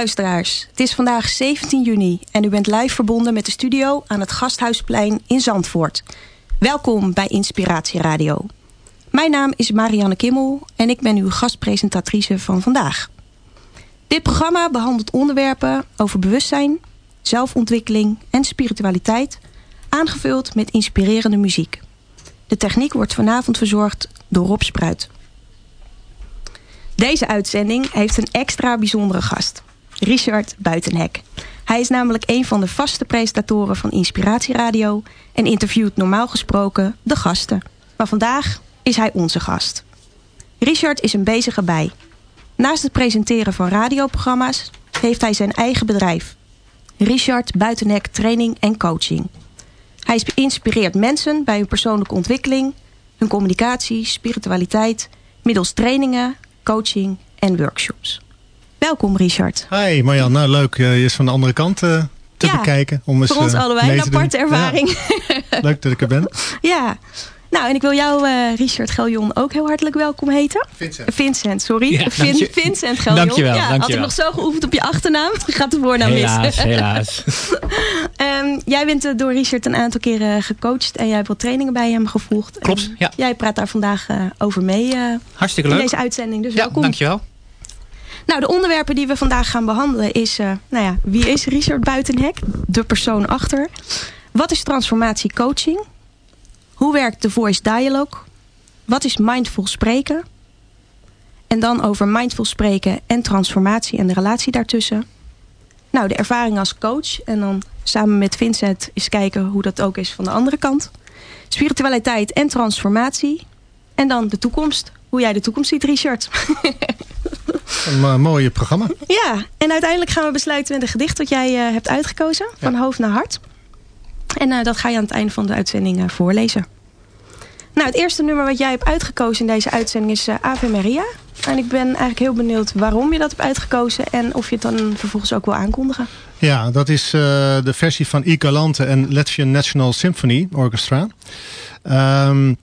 luisteraars. Het is vandaag 17 juni en u bent live verbonden met de studio aan het Gasthuisplein in Zandvoort. Welkom bij Inspiratie Radio. Mijn naam is Marianne Kimmel en ik ben uw gastpresentatrice van vandaag. Dit programma behandelt onderwerpen over bewustzijn, zelfontwikkeling en spiritualiteit, aangevuld met inspirerende muziek. De techniek wordt vanavond verzorgd door Rob Spruit. Deze uitzending heeft een extra bijzondere gast. Richard Buitenhek. Hij is namelijk een van de vaste presentatoren van Inspiratieradio... en interviewt normaal gesproken de gasten. Maar vandaag is hij onze gast. Richard is een bezige bij. Naast het presenteren van radioprogramma's... heeft hij zijn eigen bedrijf. Richard Buitenhek Training en Coaching. Hij inspireert mensen bij hun persoonlijke ontwikkeling... hun communicatie, spiritualiteit... middels trainingen, coaching en workshops. Welkom Richard. Hi Marjan, nou leuk je eens van de andere kant eh, te Ja, bekijken. Om eens, Voor ons eh, allebei een doen. aparte ervaring. Ja, leuk dat ik er ben. Ja. Nou, en ik wil jou, eh, Richard Geljon, ook heel hartelijk welkom heten. Vincent. Vincent, sorry. Ja, Vin- dank je- Vincent Geljon. Dankjewel, ja, Had ik dankjewel. nog zo geoefend op je achternaam. Gaat de voornaam helaas, mis. helaas. Ehm, jij bent eh, door Richard een aantal keren gecoacht. En jij hebt wat trainingen bij hem gevolgd. Klopt, En ja. Jij praat daar vandaag eh, over mee eh, Hartstikke in leuk. deze uitzending. Dus Ja, welkom. dankjewel. Nou, de onderwerpen die we vandaag gaan behandelen is... eh, nou ja, wie is Richard Buitenhek? De persoon achter. Wat is transformatie coaching? Hoe werkt de voice dialogue? Wat is mindful spreken? En dan over mindful spreken en transformatie en de relatie daartussen. Nou, de ervaring als coach. En dan samen met Vincent eens kijken hoe dat ook is van de andere kant. Spiritualiteit en transformatie. En dan de toekomst. Hoe jij de toekomst ziet, Richard. Een eh, mooie programma. Ja, en uiteindelijk gaan we besluiten met een gedicht dat jij eh, hebt uitgekozen. Van hoofd naar hart. En eh, dat ga je aan het einde van de uitzending voorlezen. Nou, het eerste nummer wat jij hebt uitgekozen in deze uitzending is Ave Maria. En ik ben eigenlijk heel benieuwd waarom je dat hebt uitgekozen. En of je het dan vervolgens ook wil aankondigen. Ja, dat is de versie van I Galante en Latvian National Symphony Orchestra. Ehm,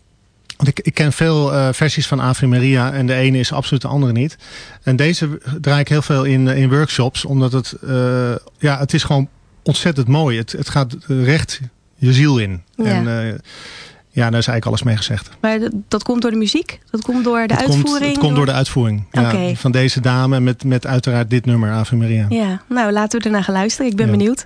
want ik, ik ken veel eh, versies van Ave Maria en de ene is absoluut de andere niet. En deze draai ik heel veel in, eh, in workshops, omdat het, eh, ja, het is gewoon ontzettend mooi. Het, het gaat recht je ziel in. Ja. En ja, daar is eigenlijk alles mee gezegd. Maar dat, dat komt door de muziek? Dat komt door de het uitvoering? Komt, het komt door de uitvoering ja, van deze dame met, met uiteraard dit nummer, Ave Maria. Ja, nou laten we ernaar gaan luisteren. Ik ben Ja. benieuwd.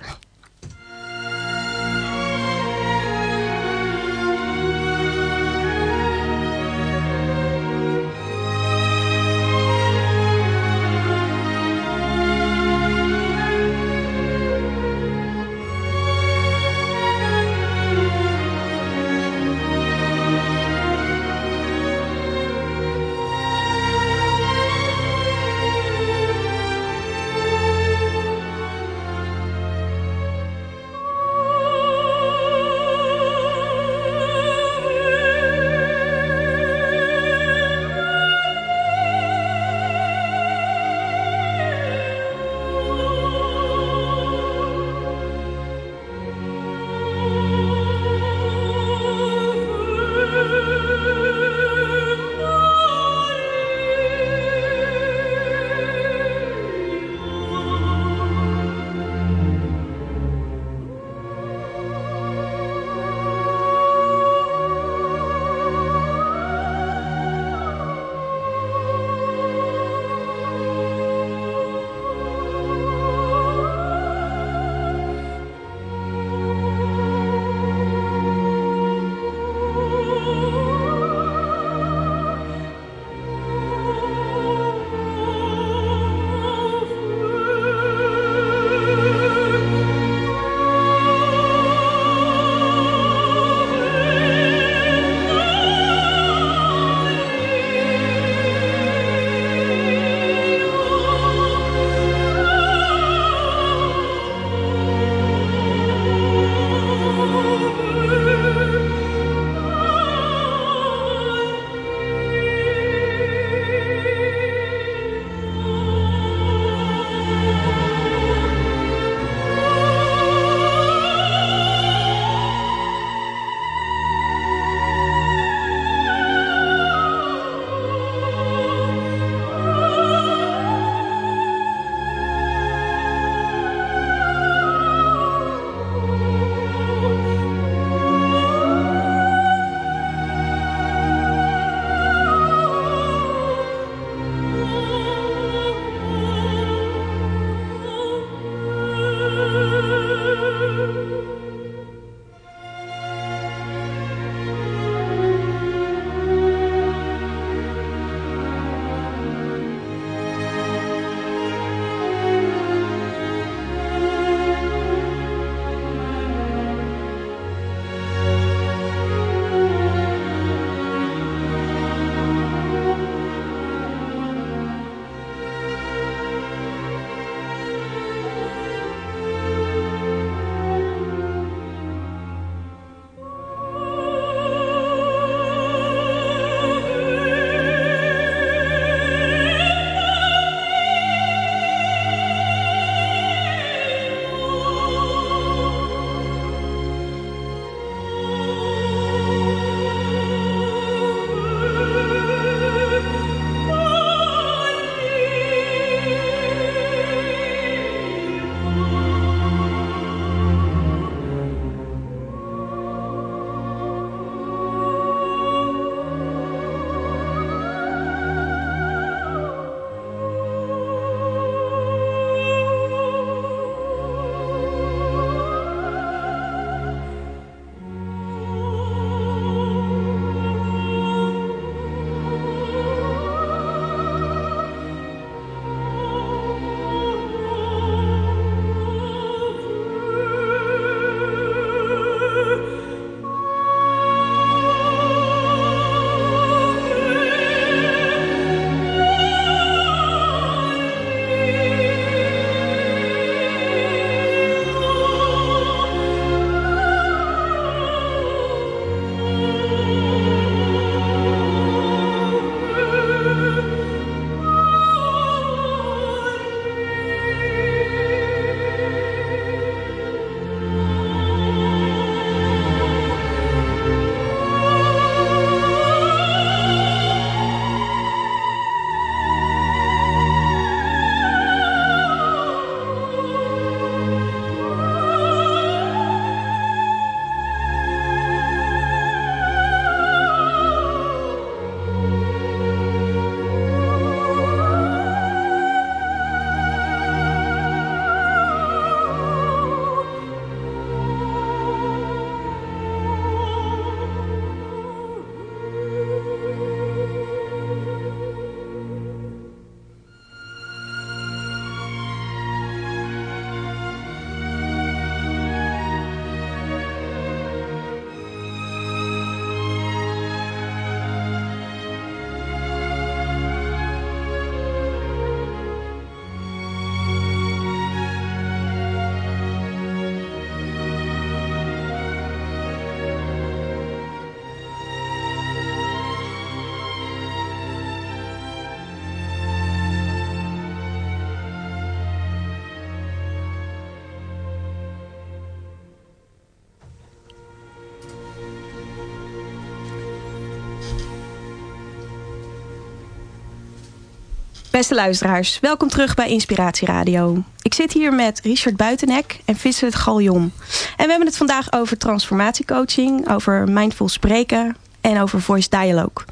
Beste luisteraars, welkom terug bij Inspiratie Radio. Ik zit hier met Richard Buitenek en Vincent Galjon. En we hebben het vandaag over transformatiecoaching, over mindful spreken en over voice dialogue.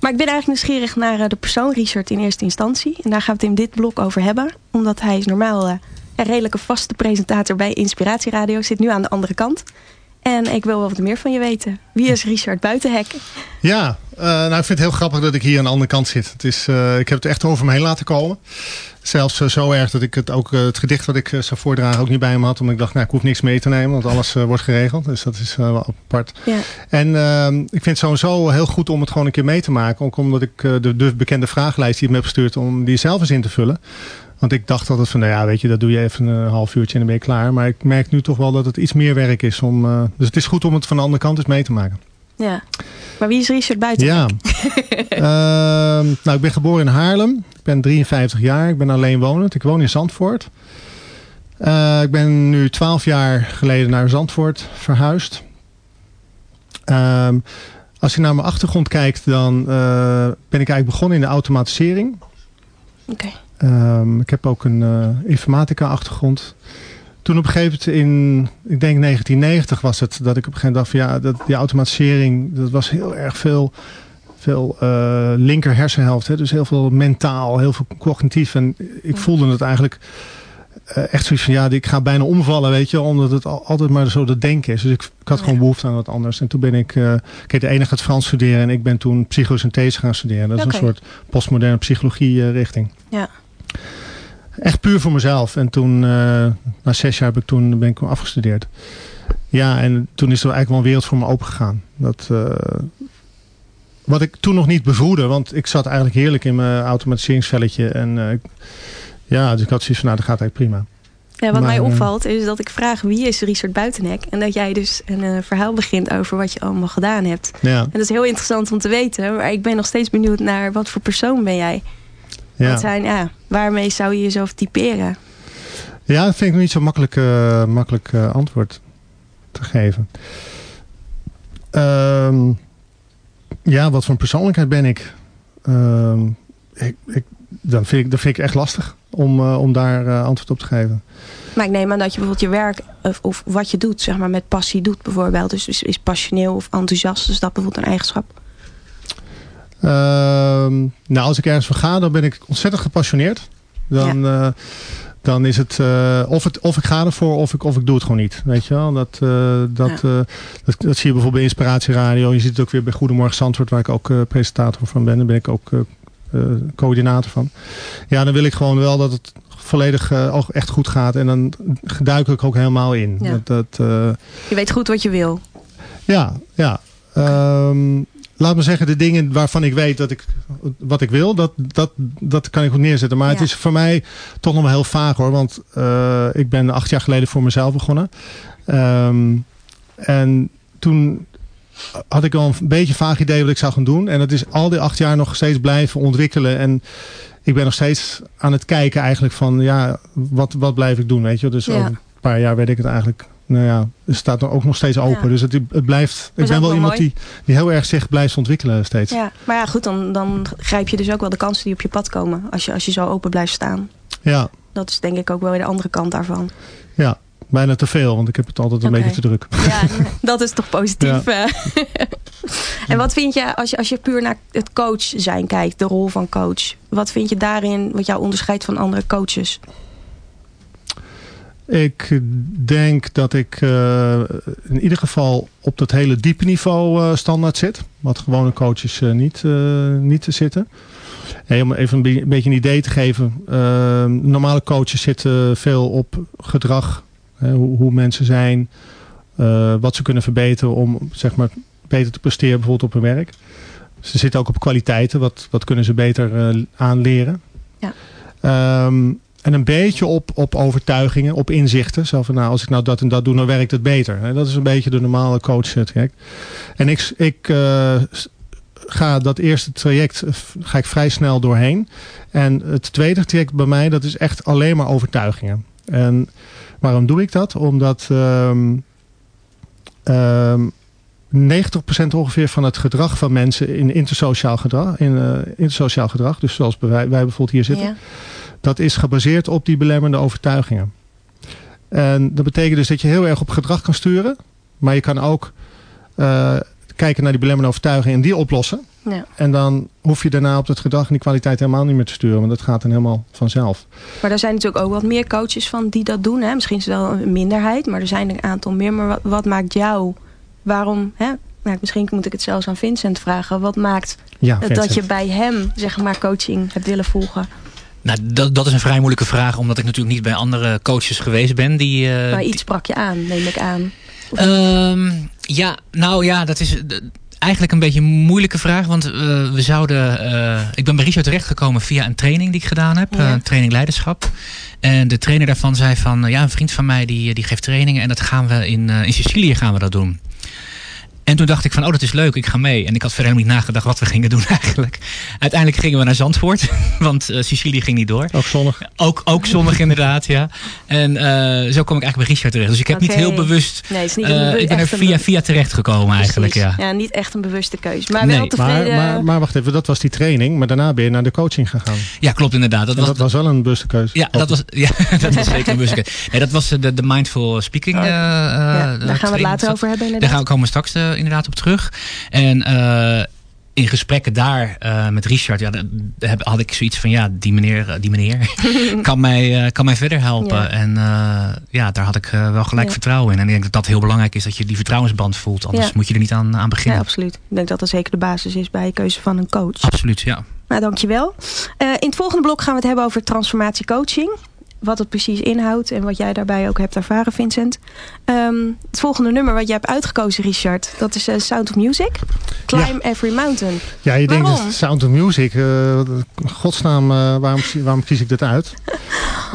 Maar ik ben eigenlijk nieuwsgierig naar eh, de persoon Richard in eerste instantie. En daar gaan we het in dit blok over hebben. Omdat hij is normaal uh, een redelijke vaste presentator bij Inspiratie Radio. Zit nu aan de andere kant. En ik wil wel wat meer van je weten. Wie is Richard Buitenhek? Ja, uh, nou ik vind het heel grappig dat ik hier aan de andere kant zit. Het is, uh, ik heb het echt over me heen laten komen. Zelfs uh, zo erg dat ik het ook het gedicht wat ik zou voordragen ook niet bij me had. Omdat ik dacht, nou ik hoef niks mee te nemen. Want alles wordt geregeld. Dus dat is wel apart. Ja. En ehm, ik vind het sowieso heel goed om het gewoon een keer mee te maken. Ook omdat ik de, de bekende vragenlijst die ik me heb gestuurd om die zelf eens in te vullen. Want ik dacht altijd van, nou ja, weet je, dat doe je even een half uurtje en dan ben je klaar. Maar ik merk nu toch wel dat het iets meer werk is. Om, uh, dus het is goed om het van de andere kant eens mee te maken. Ja, maar wie is Richard Buiten? Ja, uh, nou ik ben geboren in Haarlem. Ik ben 53 jaar, ik ben alleen wonend. Ik woon in Zandvoort. Uh, ik ben nu 12 jaar geleden naar Zandvoort verhuisd. als je naar mijn achtergrond kijkt, dan ben ik eigenlijk begonnen in de automatisering. Oké. Okay. Um, ik heb ook een uh, informatica achtergrond. Toen op een gegeven moment in, ik denk 1990 was het, dat ik op een gegeven moment dacht van ja, dat, die automatisering, dat was heel erg veel, veel uh, linker hersenhelft. Hè? Dus heel veel mentaal, heel veel cognitief. En ik voelde het eigenlijk uh, echt zoiets van ja, ik ga bijna omvallen, weet je, omdat het altijd maar zo dat denken is. Dus ik, ik had gewoon behoefte aan wat anders. En toen ben ik, uh, kijk, de ene gaat Frans studeren en ik ben toen psychosynthese gaan studeren. Dat is okay. een soort postmoderne psychologie richting. Ja. Echt puur voor mezelf. En toen, uh, na zes jaar heb ik toen, ben ik afgestudeerd. Ja, en toen is er eigenlijk wel een wereld voor me opengegaan. Dat, uh, wat ik toen nog niet bevroedde, want ik zat eigenlijk heerlijk in mijn automatiseringsvelletje. En uh, ja, dus ik had zoiets van, nou, dat gaat eigenlijk prima. Ja, wat maar, mij opvalt is dat ik vraag wie is Richard Buitenhek. En dat jij dus een uh, verhaal begint over wat je allemaal gedaan hebt. Ja. En dat is heel interessant om te weten. Maar ik ben nog steeds benieuwd naar wat voor persoon ben jij? Ja. Wat zijn, ja, waarmee zou je jezelf typeren? Ja, dat vind ik niet zo makkelijk, uh, makkelijk uh, antwoord te geven. Um, ja, wat voor een persoonlijkheid ben ik? Um, ik, ik dat, vind ik, dat vind ik echt lastig om, uh, om daar antwoord op te geven. Maar ik neem aan dat je bijvoorbeeld je werk of, of wat je doet, zeg maar met passie doet bijvoorbeeld. Dus is, is passioneel of enthousiast, is dat bijvoorbeeld een eigenschap? Uh, nou, als ik ergens voor ga, dan ben ik ontzettend gepassioneerd. Dan, ja. uh, dan is het, uh, of het, of ik ga ervoor, of ik, of ik doe het gewoon niet. Weet je wel? Dat, uh, dat, ja. dat, dat, zie je bijvoorbeeld bij Inspiratie Radio. Je ziet het ook weer bij Goedemorgen Zandvoort, waar ik ook presentator van ben. Daar ben ik ook coördinator van. Ja, dan wil ik gewoon wel dat het volledig echt goed gaat. En dan duik ik ook helemaal in. Ja. Dat, dat, je weet goed wat je wil. Ja, ja. Um, laat me zeggen, de dingen waarvan ik weet dat ik wat ik wil, dat, dat, dat kan ik goed neerzetten. Maar ja. het is voor mij toch nog wel heel vaag hoor. Want uh, ik ben acht jaar geleden voor mezelf begonnen. Um, en toen had ik al een beetje vaag idee wat ik zou gaan doen. En dat is al die acht jaar nog steeds blijven ontwikkelen. En ik ben nog steeds aan het kijken eigenlijk van ja, wat, wat blijf ik doen, weet je. Dus ja. over een paar jaar weet ik het eigenlijk nou ja, het staat er ook nog steeds open. Ja. Dus het, het blijft. Ik ben wel iemand die, die heel erg zich blijft ontwikkelen steeds. Ja, maar ja, goed, dan, dan grijp je dus ook wel de kansen die op je pad komen. Als je, als je zo open blijft staan. Ja. Dat is denk ik ook wel weer de andere kant daarvan. Ja, bijna te veel, want ik heb het altijd een okay. beetje te druk. Ja, dat is toch positief. Ja. en wat vind je als, je, als je puur naar het coach zijn kijkt, de rol van coach. Wat vind je daarin wat jou onderscheidt van andere coaches? Ik denk dat ik uh, in ieder geval op dat hele diepe niveau uh, standaard zit. Wat gewone coaches uh, niet, niet te zitten. Hey, om even een beetje een idee te geven. normale coaches zitten veel op gedrag. Hè, hoe, hoe, mensen zijn. wat ze kunnen verbeteren om zeg maar, beter te presteren bijvoorbeeld op hun werk. Ze zitten ook op kwaliteiten. Wat, wat kunnen ze beter aanleren. Ja. Um, en een beetje op, op overtuigingen, op inzichten. Zo van, nou, als ik nou dat en dat doe, dan werkt het beter. Dat is een beetje de normale coach traject. En ik, ik uh, ga dat eerste traject ga ik vrij snel doorheen. En het tweede traject bij mij, dat is echt alleen maar overtuigingen. En waarom doe ik dat? Omdat um, um, 90% ongeveer van het gedrag van mensen in intersociaal gedrag, in, intersociaal gedrag, dus zoals wij, wij bijvoorbeeld hier zitten, ja. Dat is gebaseerd op die belemmerende overtuigingen. En dat betekent dus dat je heel erg op gedrag kan sturen, maar je kan ook uh, kijken naar die belemmerende overtuigingen en die oplossen. Ja. En dan hoef je daarna op het gedrag en die kwaliteit helemaal niet meer te sturen. Want dat gaat dan helemaal vanzelf. Maar er zijn natuurlijk ook wat meer coaches van die dat doen. Hè? Misschien is het wel een minderheid, maar er zijn een aantal meer. Maar wat, wat maakt jou waarom, hè? Nou, misschien moet ik het zelfs aan Vincent vragen. Wat maakt ja, dat je bij hem zeg maar, coaching hebt willen volgen? Nou, dat, dat is een vrij moeilijke vraag, omdat ik natuurlijk niet bij andere coaches geweest ben. Die, uh, maar iets sprak je aan, neem ik aan. Um, ja, nou ja, dat is eigenlijk een beetje een moeilijke vraag. Want uh, we zouden. Uh, ik ben bij Richard terechtgekomen via een training die ik gedaan heb. Ja. Uh, training leiderschap. En de trainer daarvan zei van. ja, een vriend van mij die, die geeft trainingen. En dat gaan we in, in Sicilië gaan we dat doen. En toen dacht ik van, oh dat is leuk, ik ga mee. En ik had verder helemaal niet nagedacht wat we gingen doen eigenlijk. Uiteindelijk gingen we naar Zandvoort, want uh, Sicilië ging niet door. Ook zonnig. Ook, ook zonnig inderdaad, ja. En uh, zo kom ik eigenlijk bij Richard terecht. Dus ik heb okay. niet heel bewust, nee, het is niet uh, ik ben er via, via terecht gekomen eigenlijk, ja. Ja, niet echt een bewuste keuze. Maar wel tevreden. Maar, maar, maar, wacht even, dat was die training, maar daarna ben je naar de coaching gegaan. Ja, klopt inderdaad. Dat, was, dat was wel een bewuste keuze. Ja, dat was, ja, dat was zeker een bewuste keuze. Nee, dat was de, de mindful speaking. Oh. ja, daar gaan we het later over hebben inderdaad. Daar gaan we komen straks inderdaad op terug. En uh, in gesprekken daar uh, met Richard, ja, heb, had ik zoiets van, ja, die meneer, die meneer kan, mij, uh, kan mij verder helpen. Ja. En ja, daar had ik wel gelijk ja. vertrouwen in. En ik denk dat dat heel belangrijk is, dat je die vertrouwensband voelt. Anders moet je er niet aan, aan beginnen. Ja, absoluut. Ik denk dat dat zeker de basis is bij de keuze van een coach. Absoluut, ja. Nou, dankjewel. in het volgende blok gaan we het hebben over transformatiecoaching wat het precies inhoudt en wat jij daarbij ook hebt ervaren, Vincent. Um, het volgende nummer wat jij hebt uitgekozen, Richard, dat is uh, Sound of Music. Climb ja. Every Mountain. Ja, je waarom? denkt Sound of Music, uh, godsnaam, uh, waarom, waarom kies ik dit uit?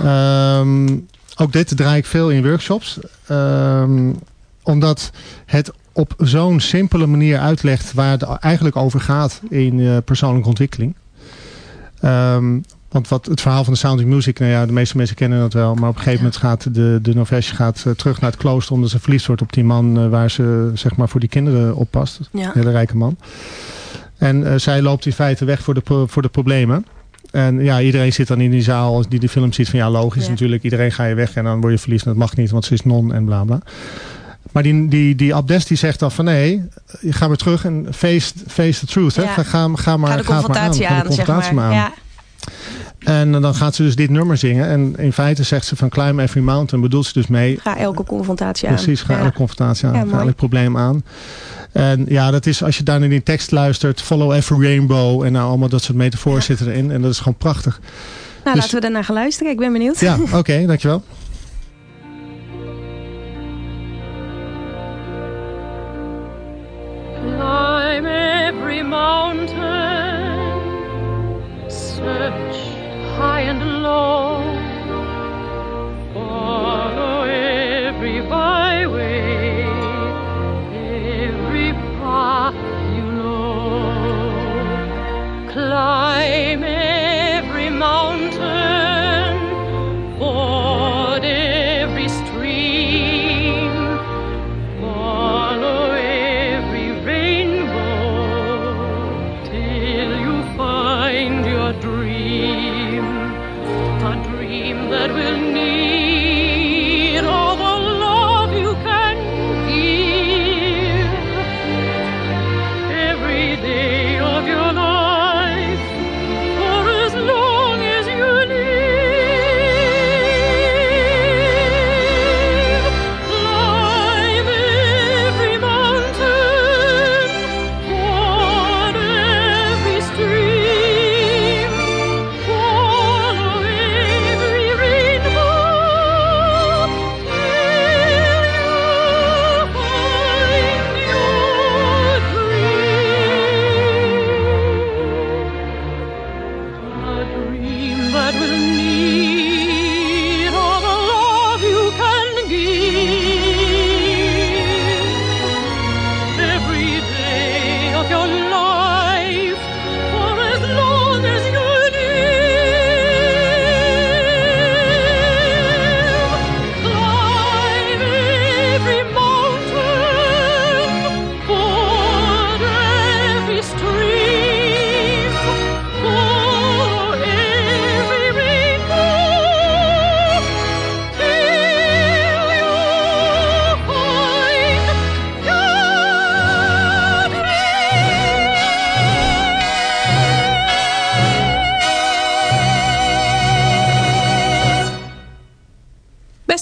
um, ook dit draai ik veel in workshops. Um, omdat het op zo'n simpele manier uitlegt waar het eigenlijk over gaat in persoonlijke ontwikkeling. Um, want wat het verhaal van de Sound of Music, nou ja, de meeste mensen kennen dat wel. Maar op een gegeven moment gaat de, de Novesh gaat uh, terug naar het klooster omdat ze verliefd wordt op die man uh, waar ze zeg maar voor die kinderen oppast. Ja. Een hele rijke man. En uh, zij loopt in feite weg voor de, voor de problemen. En ja, iedereen zit dan in die zaal die de film ziet van ja, logisch ja. natuurlijk. Iedereen ga je weg en dan word je verliefd. En dat mag niet, want ze is non en bla bla. Maar die, die, die abdes die zegt dan van nee, je gaat weer terug en face, face the truth. Hè? Ja. Ga, ga, ga maar, ga de confrontatie aan. Ga de confrontatie zeg maar. maar aan. Ja. En dan gaat ze dus dit nummer zingen. En in feite zegt ze van climb every mountain. Bedoelt ze dus mee. Ga elke confrontatie aan. Precies, ga ja. elke confrontatie aan. Ja, ga elk probleem aan. En ja, dat is als je daar naar die tekst luistert. Follow every rainbow. En nou allemaal dat soort metaforen ja. zitten erin. En dat is gewoon prachtig. Nou, dus, laten we daarna gaan luisteren. Ik ben benieuwd. Ja, oké. Okay, dankjewel. Climb every mountain. Search high and low. Follow every byway, every path you know. Climb every mountain,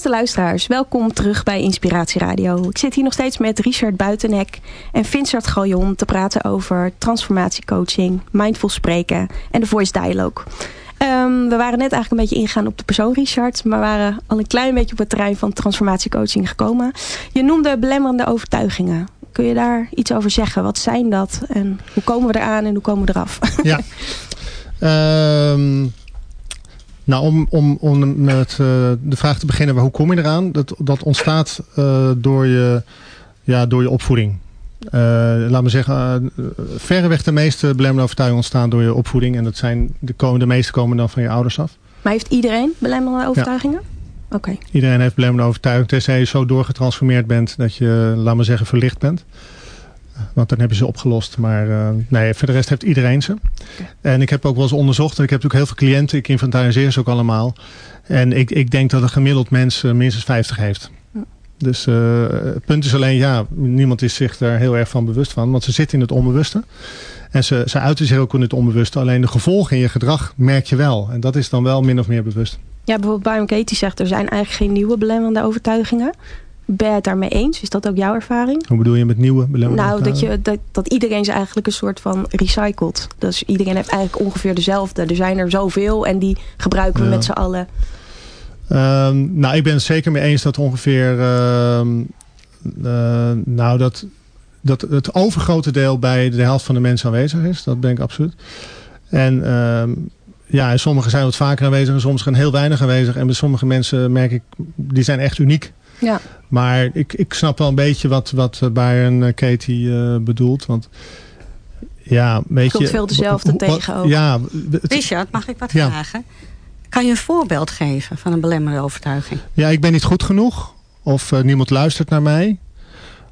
luisteraars, welkom terug bij Inspiratie Radio. Ik zit hier nog steeds met Richard Buitenhek en Vincent Galjon te praten over transformatiecoaching, mindful spreken en de voice dialogue. Um, we waren net eigenlijk een beetje ingegaan op de persoon Richard, maar waren al een klein beetje op het terrein van transformatiecoaching gekomen. Je noemde belemmerende overtuigingen. Kun je daar iets over zeggen? Wat zijn dat en hoe komen we eraan en hoe komen we eraf? Ja. um, nou, om, om, om met uh, de vraag te beginnen, hoe kom je eraan? Dat, dat ontstaat uh, door, je, ja, door je opvoeding. Uh, laat me zeggen, verreweg de meeste belemmerende overtuigingen ontstaan door je opvoeding. En dat zijn, de, komen, de meeste komen dan van je ouders af. Maar heeft iedereen belemmerende overtuigingen? Ja. Oké. Iedereen heeft belemmerende overtuigingen. Tenzij je zo doorgetransformeerd bent dat je, laat me zeggen, verlicht bent. Want dan heb je ze opgelost. Maar uh, nee, voor de rest heeft iedereen ze. Okay. En ik heb ook wel eens onderzocht. En ik heb natuurlijk heel veel cliënten. Ik inventariseer ze ook allemaal. En ik, ik denk dat een gemiddeld mens uh, minstens 50 heeft. Ja. Dus uh, het punt is alleen, ja, niemand is zich daar heel erg van bewust van. Want ze zitten in het onbewuste. En ze, ze uiten zich ook in het onbewuste. Alleen de gevolgen in je gedrag merk je wel. En dat is dan wel min of meer bewust. Ja, bijvoorbeeld Byron Katie zegt, er zijn eigenlijk geen nieuwe belemmerende overtuigingen. Ben je het daarmee eens? Is dat ook jouw ervaring? Hoe bedoel je met nieuwe belemmerende Nou, dat, je, dat, dat iedereen ze eigenlijk een soort van recycelt. Dus iedereen heeft eigenlijk ongeveer dezelfde. Er zijn er zoveel en die gebruiken we ja. met z'n allen. Um, nou, ik ben het zeker mee eens dat ongeveer... Uh, uh, nou, dat, dat het overgrote deel bij de helft van de mensen aanwezig is. Dat ben ik absoluut. En... Uh, ja, sommigen zijn wat vaker aanwezig en sommigen zijn heel weinig aanwezig. En bij sommige mensen merk ik, die zijn echt uniek. Ja. Maar ik, ik snap wel een beetje wat, wat Byron uh, Katie uh, bedoelt. Want ja, weet Komt je... veel dezelfde tegen ook. Ja, het, Richard, mag ik wat ja. vragen? Kan je een voorbeeld geven van een belemmerende overtuiging? Ja, ik ben niet goed genoeg. Of uh, niemand luistert naar mij.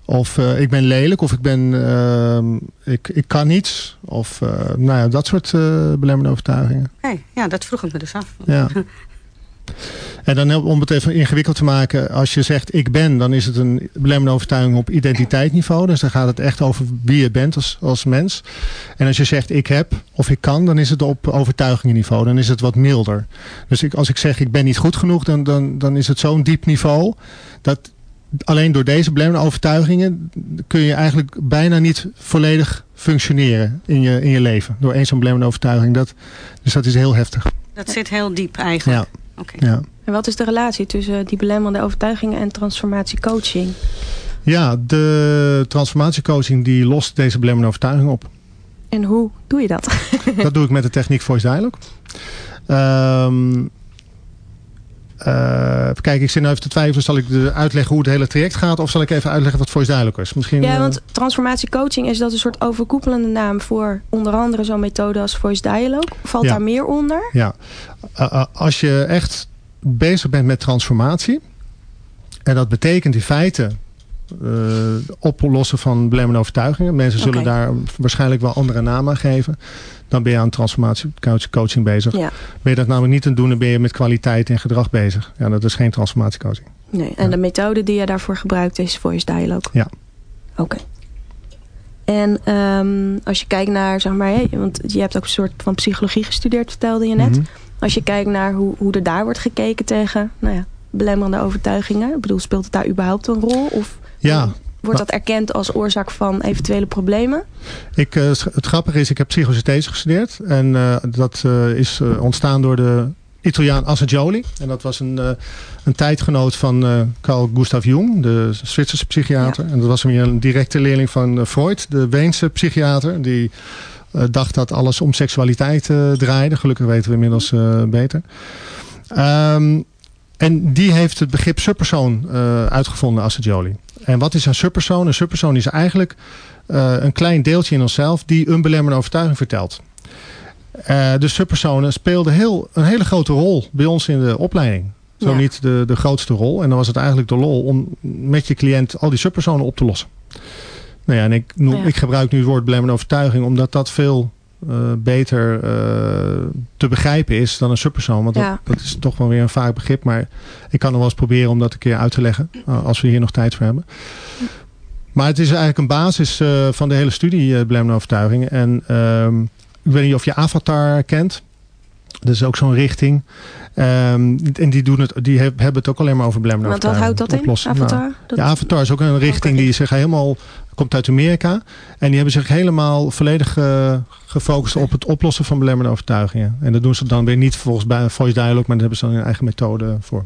Of uh, ik ben lelijk. Of ik ben... Uh, ik, ik kan niets. Of uh, nou ja, dat soort belemmerende overtuigingen. Hey, ja, dat vroeg ik me dus af. Ja. En dan om het even ingewikkeld te maken. Als je zegt ik ben, dan is het een belemmerende overtuiging op identiteitsniveau. Dus dan gaat het echt over wie je bent als, als mens. En als je zegt ik heb of ik kan, dan is het op overtuigingenniveau. Dan is het wat milder. Dus ik, als ik zeg ik ben niet goed genoeg, dan, dan, dan is het zo'n diep niveau. Dat alleen door deze belemmerende overtuigingen kun je eigenlijk bijna niet volledig functioneren in je, in je leven. Door één zo'n belemmerende overtuiging. Dat, dus dat is heel heftig. Dat zit heel diep eigenlijk. Ja. Okay. Ja. En wat is de relatie tussen die belemmerende overtuigingen en transformatiecoaching? Ja, de transformatiecoaching die lost deze belemmerende overtuiging op. En hoe doe je dat? dat doe ik met de techniek Voice Dialogue. Um, uh, kijk, ik zit nu even te twijfelen. Zal ik de uitleggen hoe het hele traject gaat? Of zal ik even uitleggen wat Voice Dialogue is? Misschien, ja, want transformatiecoaching is dat een soort overkoepelende naam voor onder andere zo'n methode als Voice Dialogue. Valt ja. daar meer onder? Ja, uh, als je echt bezig bent met transformatie. En dat betekent in feite oplossen van belemmerende overtuigingen. Mensen zullen okay. daar waarschijnlijk wel andere namen geven. Dan ben je aan transformatiecoaching bezig. Ja. Ben je dat namelijk niet aan het doen, dan ben je met kwaliteit en gedrag bezig. Ja, dat is geen transformatiecoaching. Nee, en ja. de methode die je daarvoor gebruikt is Voice Dialogue? Ja. Oké. Okay. En um, als je kijkt naar, zeg maar, want je hebt ook een soort van psychologie gestudeerd, vertelde je net. Mhm. Mm -hmm. Als je kijkt naar hoe, hoe er daar wordt gekeken tegen, nou ja, belemmerende overtuigingen. Ik bedoel, speelt het daar überhaupt een rol? Of ja. wordt dat erkend als oorzaak van eventuele problemen? Ik, uh, het grappige is, ik heb psychosynthese gestudeerd. En uh, dat uh, is ontstaan door de Italiaan Assagioli. En dat was een, een tijdgenoot van Carl Gustav Jung, de Zwitserse psychiater. Ja. En dat was weer een directe leerling van Freud, de Weense psychiater. Die dacht dat alles om seksualiteit draaide. Gelukkig weten we inmiddels beter. Um, en die heeft het begrip subpersoon uh, uitgevonden, Assagioli. En wat is een subpersoon? Een subpersoon is eigenlijk uh, een klein deeltje in onszelf die een belemmerende overtuiging vertelt. Uh, de subpersonen speelden heel, een hele grote rol bij ons in de opleiding. Zo Ja. niet de, de grootste rol. En dan was het eigenlijk de lol om met je cliënt al die subpersonen op te lossen. Nou ja, en ik, noem, Ja. ik gebruik nu het woord belemmerende overtuiging omdat dat veel uh, beter uh, te begrijpen is dan een subpersoon. Want dat, Ja. dat is toch wel weer een vaak begrip. Maar ik kan nog wel eens proberen om dat een keer uit te leggen. uh, als we hier nog tijd voor hebben. Maar het is eigenlijk een basis uh, van de hele studie, uh, belemmerende. En um, ik weet niet of je Avatar kent. Dat is ook zo'n richting. Um, en die, doen het, die hebben het ook alleen maar over belemmerende Want wat houdt dat in? Avatar? Nou, ja, Avatar is ook een richting die zich helemaal komt uit Amerika. En die hebben zich helemaal volledig uh, gefocust op het oplossen van belemmerende overtuigingen. En dat doen ze dan weer niet volgens bij voice dialogue, maar daar hebben ze dan hun eigen methode voor.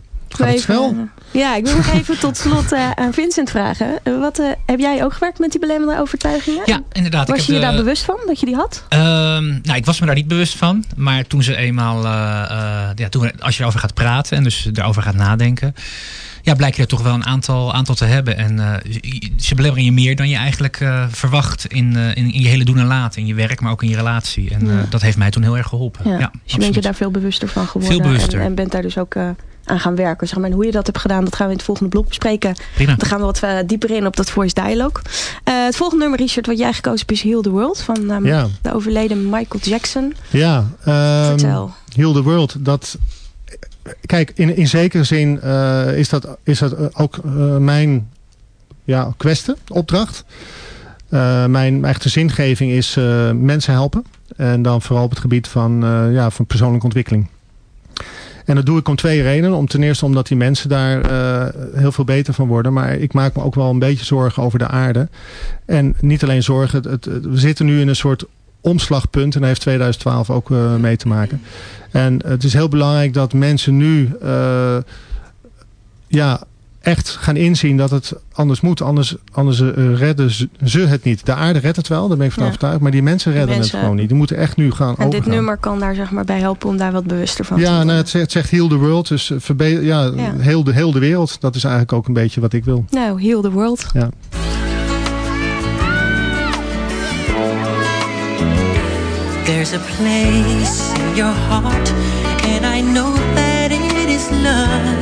Snel? Ja, ik wil nog even tot slot uh, aan Vincent vragen. Wat, uh, heb jij ook gewerkt met die belemmerende overtuigingen? Ja, inderdaad. Was je je daar bewust van, dat je die had? Uh, nou, ik was me daar niet bewust van. Maar toen ze eenmaal, ja, toen, als je erover gaat praten en dus erover gaat nadenken ja, blijkt je er toch wel een aantal, aantal te hebben. En ze belemmeren je meer dan je eigenlijk verwacht in, in, in, je hele doen en laten. In je werk, maar ook in je relatie. En ja. dat heeft mij toen heel erg geholpen. Ja, ja dus je bent je daar veel bewuster van geworden. Veel bewuster. En, en bent daar dus ook aan gaan werken. Zeg maar. En hoe je dat hebt gedaan, dat gaan we in het volgende blok bespreken. Prima. Dan gaan we wat dieper in op dat voice dialogue. het volgende nummer, Richard, wat jij gekozen hebt, is Heal the World. Van um, ja. de overleden Michael Jackson. Ja, um, Vertel. Heal the World, dat kijk, in, in zekere zin uh, is, dat, is dat ook mijn ja, kwestie, opdracht. Mijn echte zingeving is mensen helpen. En dan vooral op het gebied van, ja, van persoonlijke ontwikkeling. En dat doe ik om twee redenen. Om ten eerste omdat die mensen daar heel veel beter van worden. Maar ik maak me ook wel een beetje zorgen over de aarde. En niet alleen zorgen. Het, we zitten nu in een soort omslagpunt. En daar heeft 2012 ook uh, mee te maken. En het is heel belangrijk dat mensen nu uh, ja, echt gaan inzien dat het anders moet. Anders, anders uh, redden ze het niet. De aarde redt het wel, daar ben ik van ja. overtuigd. Maar die mensen redden mensen, het gewoon niet. Die moeten echt nu gaan En dit nummer kan daar zeg maar bij helpen om daar wat bewuster van ja, te worden. Nou, het, zegt, het zegt heal the world. Dus verbeter, ja, ja, Heel, de, heel de wereld. Dat is eigenlijk ook een beetje wat ik wil. Nou, heal the world. Ja. There's a place in your heart, and I know that it is love.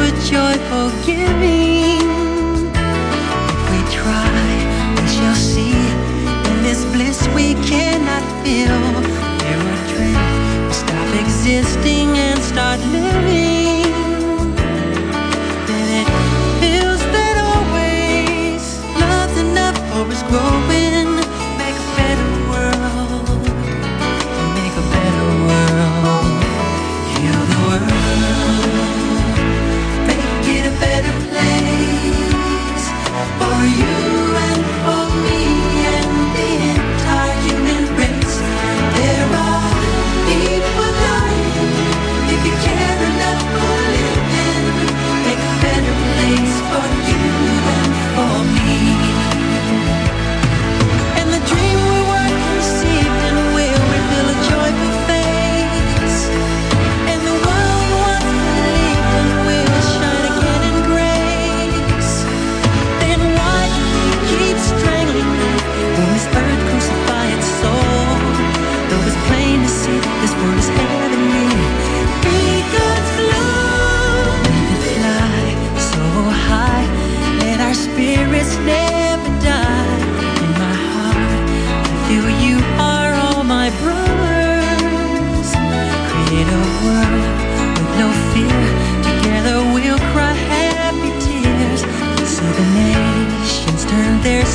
for joyful giving. If we try, we shall see. In this bliss we cannot feel. Are dreams, we stop existing and start living. Then it feels that always love's enough for us.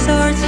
swords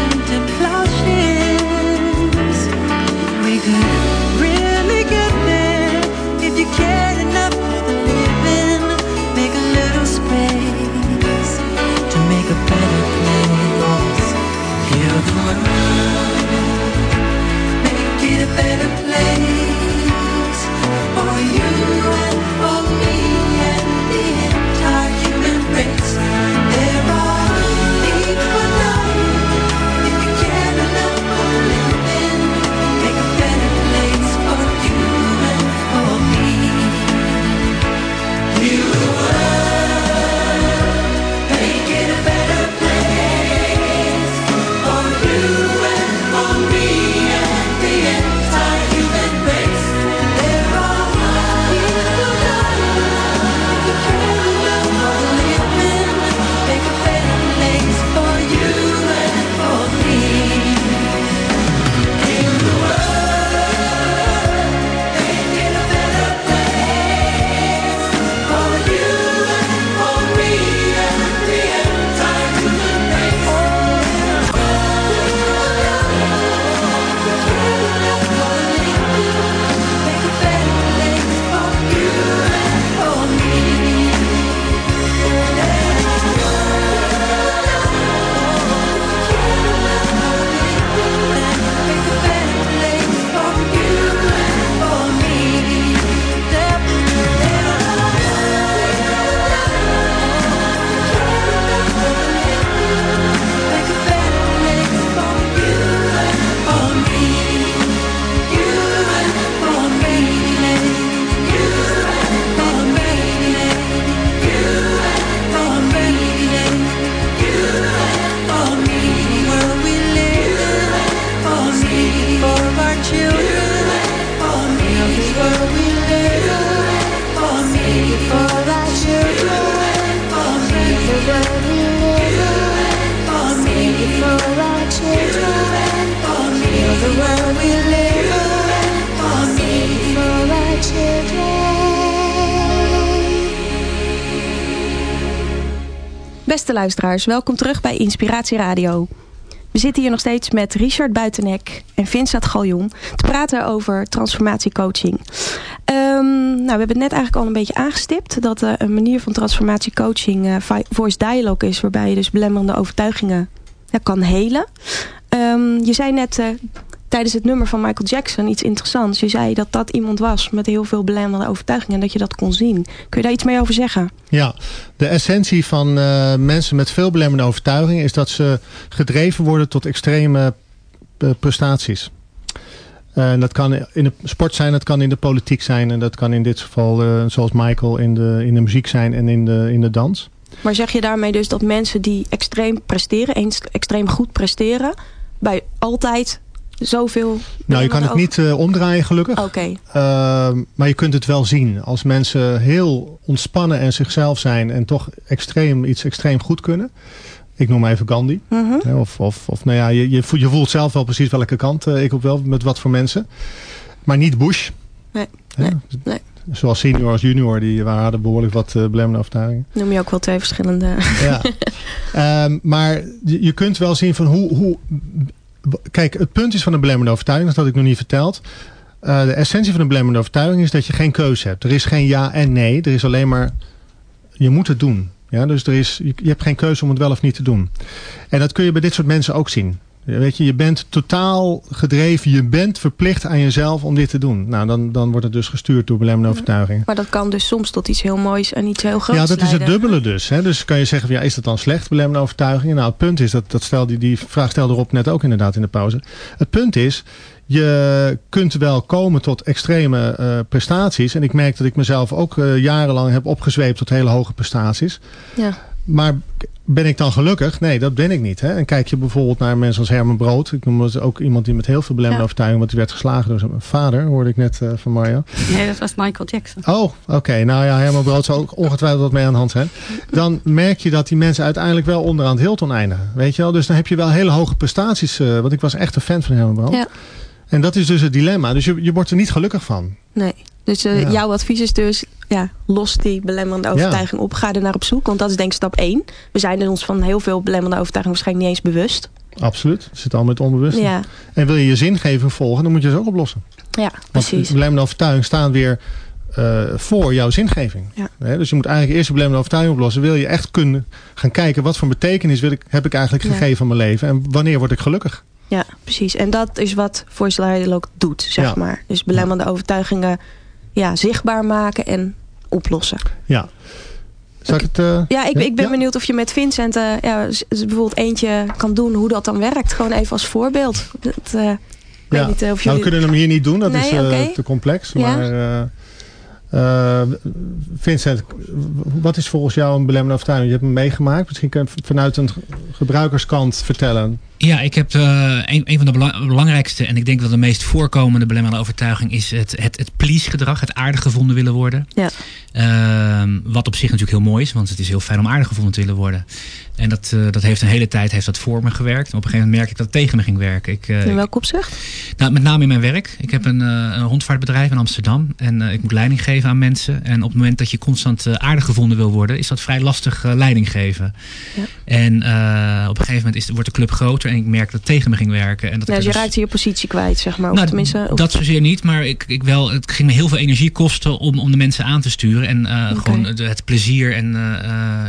luisteraars, welkom terug bij Inspiratie Radio. We zitten hier nog steeds met Richard Buitenek en Vincent Galjon te praten over transformatiecoaching. Ehm, nou, we hebben het net eigenlijk al een beetje aangestipt dat eh, een manier van transformatiecoaching vi- voice dialogue is, waarbij je dus belemmerende overtuigingen kan helen. Ehm, je zei net eh, tijdens het nummer van Michael Jackson iets interessants. Je zei dat dat iemand was met heel veel belemmerende overtuigingen en dat je dat kon zien. Kun je daar iets meer over zeggen? Ja, de essentie van eh, mensen met veel belemmerende overtuigingen is dat ze gedreven worden tot extreme eh, prestaties. Eh, En dat kan in de sport zijn, dat kan in de politiek zijn en dat kan in dit geval, zoals Michael, in de, in de muziek zijn en in de, in de dans. Maar zeg je daarmee dus dat mensen die extreem presteren, eens extreem goed presteren, bij altijd zoveel... Nou, je kan het niet eh, omdraaien gelukkig. Oké, Ehm, maar je kunt het wel zien. Als mensen heel ontspannen en zichzelf zijn en toch extreem, iets extreem goed kunnen. Ik noem even Gandhi. Mhm. Hè, Of, of, of nou ja, je, je, voelt, je voelt zelf wel precies welke kant eh, ik op wel, met wat voor mensen. Maar niet Bush. Nee, nee, nee. Zoals senior als junior, die waren hadden behoorlijk wat uh, belemmerende overtuigingen. noem je ook wel twee verschillende... Ja. Ehm, maar je, je kunt wel zien van hoe, hoe... Kijk, het punt is van een belemmerende overtuiging, dat had ik nog niet verteld. Uh, de essentie van een belemmerende overtuiging is dat je geen keuze hebt. Er is geen ja en nee. Er is alleen maar, je moet het doen. Ja, dus er is, je hebt geen keuze om het wel of niet te doen. En dat kun je bij dit soort mensen ook zien. Weet je, je bent totaal gedreven. Je bent verplicht aan jezelf om dit te doen. Nou, dan, dan wordt het dus gestuurd door belemmerende overtuigingen. Maar dat kan dus soms tot iets heel moois en iets heel groots Ja, dat is het dubbele dus. Hè? Dus kan je zeggen, van, ja, is dat dan slecht, belemmerende overtuigingen? Nou, het punt is, dat, dat stel, die, die vraag stelde erop net ook inderdaad in de pauze. Het punt is, je kunt wel komen tot extreme uh, prestaties. En ik merk dat ik mezelf ook uh, jarenlang heb opgezweept tot hele hoge prestaties. Ja. Maar ben ik dan gelukkig? Nee, dat ben ik niet. Hè? En kijk je bijvoorbeeld naar mensen als Herman Brood. Ik noem het ook iemand die met heel veel belemmerende ja. overtuiging... want die werd geslagen door zijn vader, hoorde ik net uh, van Mario. Nee, dat was Michael Jackson. Oh, oké. Okay. Nou ja, Herman Brood zou ook ongetwijfeld wat mee aan de hand zijn. Dan merk je dat die mensen uiteindelijk wel onderaan het Hilton eindigen. Weet je wel? Dus dan heb je wel hele hoge prestaties. Uh, want ik was echt een fan van Herman Brood. Ja. En dat is dus het dilemma. Dus je, je wordt er niet gelukkig van. Nee. Dus uh, ja. jouw advies is dus, ja, los die belemmerende overtuiging ja. op. Ga er naar op zoek, want dat is denk ik stap 1. We zijn er ons van heel veel belemmerende overtuigingen waarschijnlijk niet eens bewust. Absoluut. Het zit al met onbewust. Ja. En wil je je zingeving volgen, dan moet je ze ook oplossen. Ja, precies. Want belemmerende overtuigingen staan weer uh, voor jouw zingeving. Ja. Dus je moet eigenlijk eerst de belemmerende overtuiging oplossen. Wil je echt kunnen gaan kijken, wat voor betekenis wil ik, heb ik eigenlijk gegeven aan mijn leven? En wanneer word ik gelukkig? Ja, precies. En dat is wat Voice Dialogue doet, zeg ja. maar. Dus belemmerende overtuigingen ja, zichtbaar maken en oplossen. Ja. Ik het, uh, ja, ik, ik ben ja? benieuwd of je met Vincent uh, ja, bijvoorbeeld eentje kan doen hoe dat dan werkt. Gewoon even als voorbeeld. Dat, uh, ja. Weet niet, of jullie... nou, we kunnen hem hier niet doen, dat nee, is okay. te complex. Maar Vincent, wat is volgens jou een belemmerende overtuiging? Je hebt hem meegemaakt. Misschien kun je vanuit een gebruikerskant vertellen. Ja, ik heb uh, een, een van de belangrijkste en ik denk wel de meest voorkomende belemmerende overtuiging is het, het, het please gedrag, het aardig gevonden willen worden. Ja. Uh, wat op zich natuurlijk heel mooi is, want het is heel fijn om aardig gevonden te willen worden. En dat, uh, dat heeft een hele tijd heeft dat voor me gewerkt. En op een gegeven moment merk ik dat het tegen me ging werken. Ik, in welk opzicht? Nou, met name in mijn werk. Ik heb een, een rondvaartbedrijf in Amsterdam en ik moet leiding geven aan mensen. En op het moment dat je constant aardig gevonden wil worden, is dat vrij lastig leiding geven. Ja. En op een gegeven moment is, wordt de club groter en ik merk dat het tegen me ging werken. En dat ja, dus je dus... raakte je positie kwijt, zeg maar. Of nou, tenminste, dat zozeer niet, maar ik, ik wel, het ging me heel veel energie kosten om, om de mensen aan te sturen. En uh, okay. gewoon het, het plezier en uh,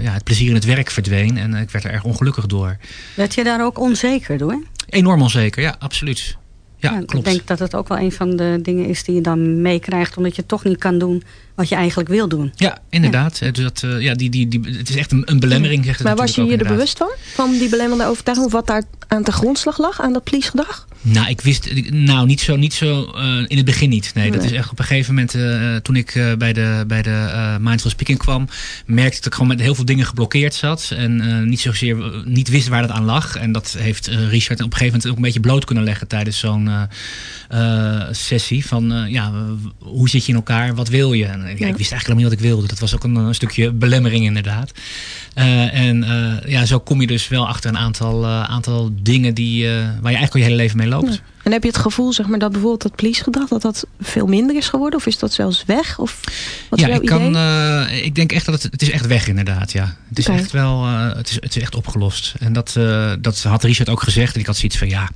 ja, het plezier in het werk verdween. En uh, ik werd er erg ongelukkig door. Werd je daar ook onzeker door? Enorm onzeker, ja, absoluut. Ja, ja, klopt. Ik denk dat het ook wel een van de dingen is die je dan meekrijgt. Omdat je toch niet kan doen wat je eigenlijk wil doen. Ja, inderdaad. Ja. Dat, uh, ja, die, die, die, het is echt een, een belemmering. Zegt maar was je je er bewust van? Van die belemmerende overtuiging? Of wat daar aan de grondslag lag? Aan dat please-gedrag? Nou, ik wist, nou, niet zo, niet zo uh, in het begin niet. Nee, nee, dat is echt op een gegeven moment, uh, toen ik uh, bij de, bij de Mindful Speaking kwam, merkte ik dat ik gewoon met heel veel dingen geblokkeerd zat. En niet zozeer, niet wist waar dat aan lag. En dat heeft Richard op een gegeven moment ook een beetje bloot kunnen leggen tijdens zo'n sessie. Van, ja, hoe zit je in elkaar? Wat wil je? En, ja. ik wist eigenlijk helemaal niet wat ik wilde. Dat was ook een, een stukje belemmering inderdaad. en ja, zo kom je dus wel achter een aantal, aantal dingen die, waar je eigenlijk al je hele leven mee loopt. En heb je het gevoel zeg maar, dat bijvoorbeeld dat police-gedrag dat dat veel minder is geworden? Of is dat zelfs weg? Of, wat ja, ik, kan, uh, ik denk echt dat het, het is echt weg inderdaad. Ja. Het is echt wel, uh, het, is, het is echt opgelost. En dat, uh, dat had Richard ook gezegd. En ik had zoiets van ja,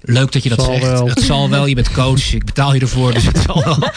leuk dat je dat zal zegt. Wel. Het zal wel, je bent coach, ik betaal je ervoor, dus het zal wel.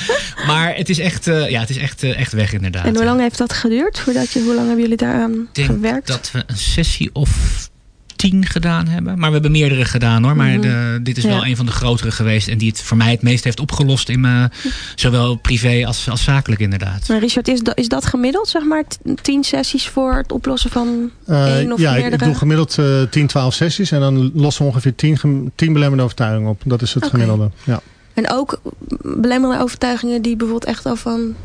Maar het is echt, ja, het is echt, echt weg inderdaad. En hoe lang heeft dat geduurd? Voordat je, hoe lang hebben jullie daaraan gewerkt? dat we een sessie of tien gedaan hebben. Maar we hebben meerdere gedaan hoor. Maar de, dit is ja. wel een van de grotere geweest. En die het voor mij het meest heeft opgelost. in mijn, zowel privé als, als zakelijk inderdaad. Maar Richard, is, dat, is dat gemiddeld zeg maar tien sessies voor het oplossen van uh, één of ja, meerdere? ik doe gemiddeld uh, 10, 12 sessies. En dan lossen we ongeveer 10, 10 belemmerende overtuigingen op. Dat is het okay. gemiddelde. Ja. En ook belemmerende overtuigingen die bijvoorbeeld echt al van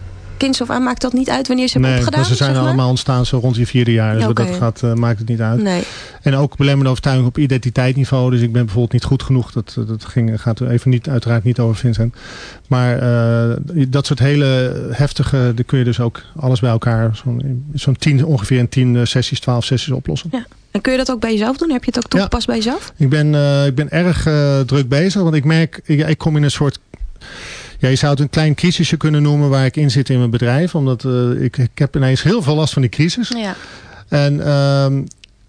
kinds of aan maakt dat niet uit wanneer ze hebben nee, opgedaan? ze zijn zeg maar? allemaal ontstaan zo rond je vierde jaar. Dus okay. dat gaat, uh, maakt het niet uit. Nee. En ook belemmerende overtuiging op identiteitsniveau. Dus ik ben bijvoorbeeld niet goed genoeg. Dat, dat ging, gaat even niet, uiteraard niet over Vincent. Maar uh, dat soort hele heftige, daar kun je dus ook alles bij elkaar. Zo'n zo tien, ongeveer in tien sessies, twaalf sessies oplossen. Ja. En kun je dat ook bij jezelf doen? Heb je het ook toegepast ja. bij jezelf? Ik ben, uh, ik ben erg druk bezig. Want ik merk, ik, ik kom in een soort ja, je zou het een klein crisisje kunnen noemen waar ik in zit in mijn bedrijf. Omdat uh, ik, ik heb ineens heel veel last van die crisis. Ja. En, uh,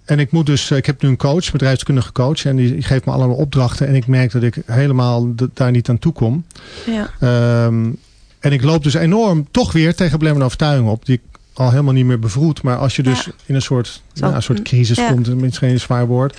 en ik moet dus, ik heb nu een coach, bedrijfskundige coach. En die geeft me allemaal opdrachten. En ik merk dat ik helemaal daar niet aan toe kom. Ja. Um, en ik loop dus enorm toch weer tegen belemmerende overtuigingen op. Die ik al helemaal niet meer bevroed. Maar als je dus ja. in een soort, een soort crisis ja. komt, misschien een zwaar woord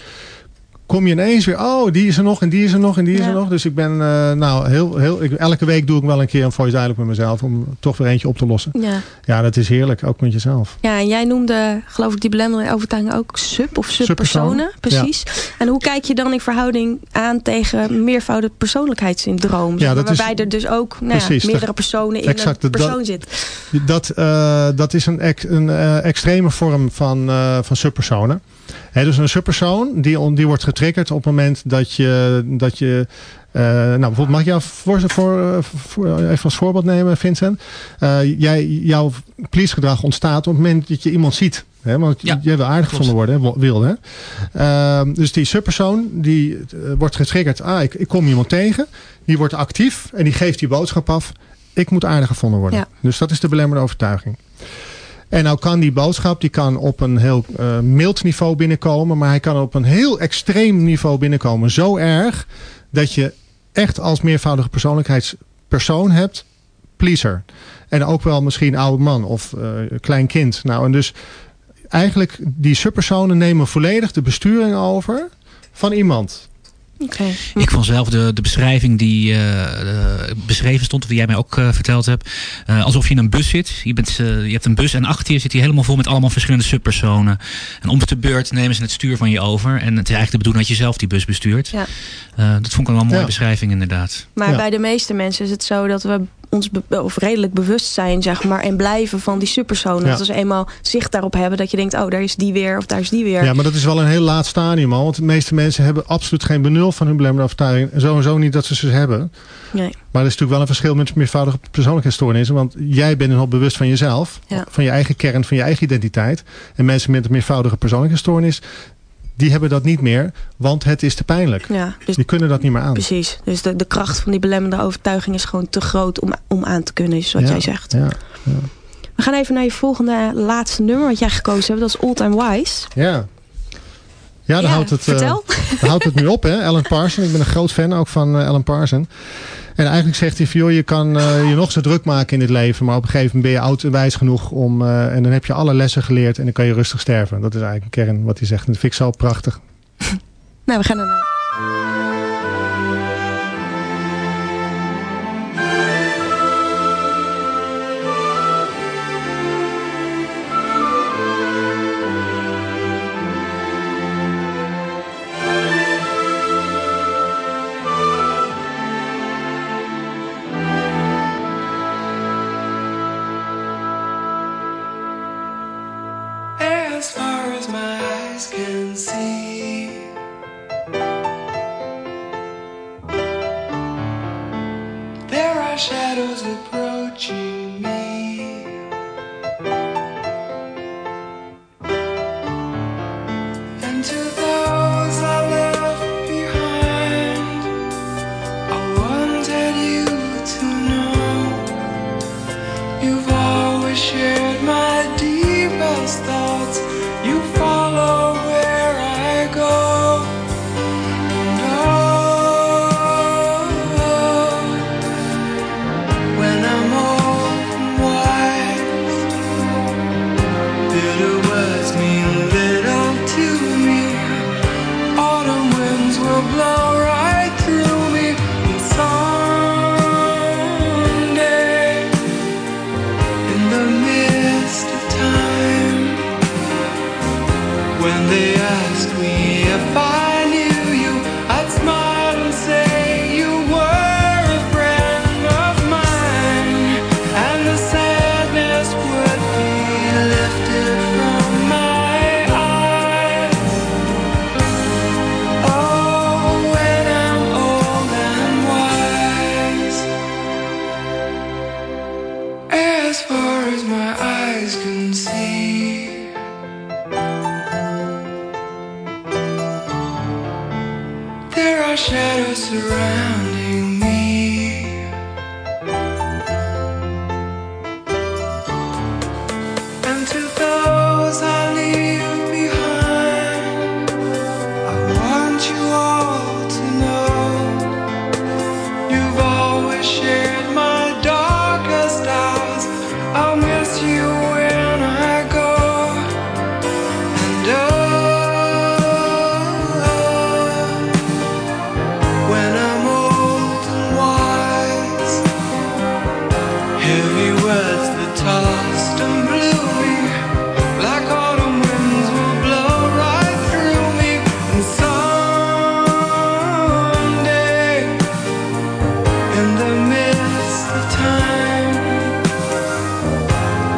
kom je ineens weer, oh, die is er nog en die is er nog en die is ja. er nog. Dus ik ben, uh, nou, heel, heel, ik, elke week doe ik wel een keer een voice duidelijk met mezelf om toch weer eentje op te lossen. Ja, ja dat is heerlijk, ook met jezelf. Ja, en jij noemde, geloof ik, die belemmerende overtuigingen ook sub of subpersonen. Precies. Ja. En hoe kijk je dan in verhouding aan tegen meervoudig persoonlijkheidssyndroom? Ja, dat waarbij is, er dus ook nou precies, meerdere personen in exact, een persoon dat, zit. Dat, uh, dat is een, ex, een uh, extreme vorm van, van subpersonen. He, dus een subpersoon die, die wordt getriggerd op het moment dat je, dat je uh, nou, bijvoorbeeld mag ik jou voor, voor, voor, even als voorbeeld nemen, Vincent. Uh, jij, jouw please-gedrag ontstaat op het moment dat je iemand ziet. Hè, want ja, jij wil aardig gevonden worden, hè, wil. Hè? Uh, dus die subpersoon die wordt getriggerd. Ah, ik, ik kom iemand tegen. Die wordt actief en die geeft die boodschap af. Ik moet aardig gevonden worden. Ja. Dus dat is de belemmerende overtuiging. En nou kan die boodschap die kan op een heel uh, mild niveau binnenkomen. Maar hij kan op een heel extreem niveau binnenkomen. Zo erg dat je echt als meervoudige persoonlijkheidspersoon hebt. Pleaser. En ook wel misschien oude man of uh, klein kind. Nou en dus eigenlijk die subpersonen nemen volledig de besturing over van iemand. Okay. Ik vond zelf de, de beschrijving die uh, beschreven stond, of die jij mij ook uh, verteld hebt. Uh, alsof je in een bus zit. Je, bent, je hebt een bus en achter je zit die helemaal vol met allemaal verschillende subpersonen. En om de beurt nemen ze het stuur van je over. En het is eigenlijk de bedoeling dat je zelf die bus bestuurt. Ja. dat vond ik wel een mooie ja. beschrijving inderdaad. Maar Ja. bij de meeste mensen is het zo dat we ons be- of redelijk bewust zijn, zeg maar, en blijven van die subpersonen. Ja. Dat we eenmaal zicht daarop hebben dat je denkt, oh, daar is die weer of daar is die weer. Ja, maar dat is wel een heel laat stadium al. Want de meeste mensen hebben absoluut geen benul van hun belemmerende overtuiging. En sowieso niet dat ze ze hebben. Nee. Maar er is natuurlijk wel een verschil met meervoudige persoonlijkheidsstoornissen. Want jij bent nog bewust van jezelf. Ja. Van je eigen kern, van je eigen identiteit. En mensen met een meervoudige persoonlijkheidsstoornis... die hebben dat niet meer. Want het is te pijnlijk. Ja, dus Die kunnen dat niet meer aan. precies. Dus de, de kracht van die belemmerende overtuiging is gewoon te groot om, om aan te kunnen, is wat Ja, jij zegt. Ja, We gaan even naar je volgende laatste nummer wat jij gekozen hebt. Dat is Old and Wise. ja. Ja, dan Ja, houdt, het, dan houdt het nu op, hè? Alan Parson. Ik ben een groot fan ook van eh, Alan Parson. En eigenlijk zegt hij van, joh, je kan eh, je nog zo druk maken in het leven. Maar op een gegeven moment ben je oud en wijs genoeg om... en dan heb je alle lessen geleerd en dan kan je rustig sterven. Dat is eigenlijk een kern wat hij zegt. En dat vind ik zo prachtig. Nou, we gaan er naar.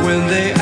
When they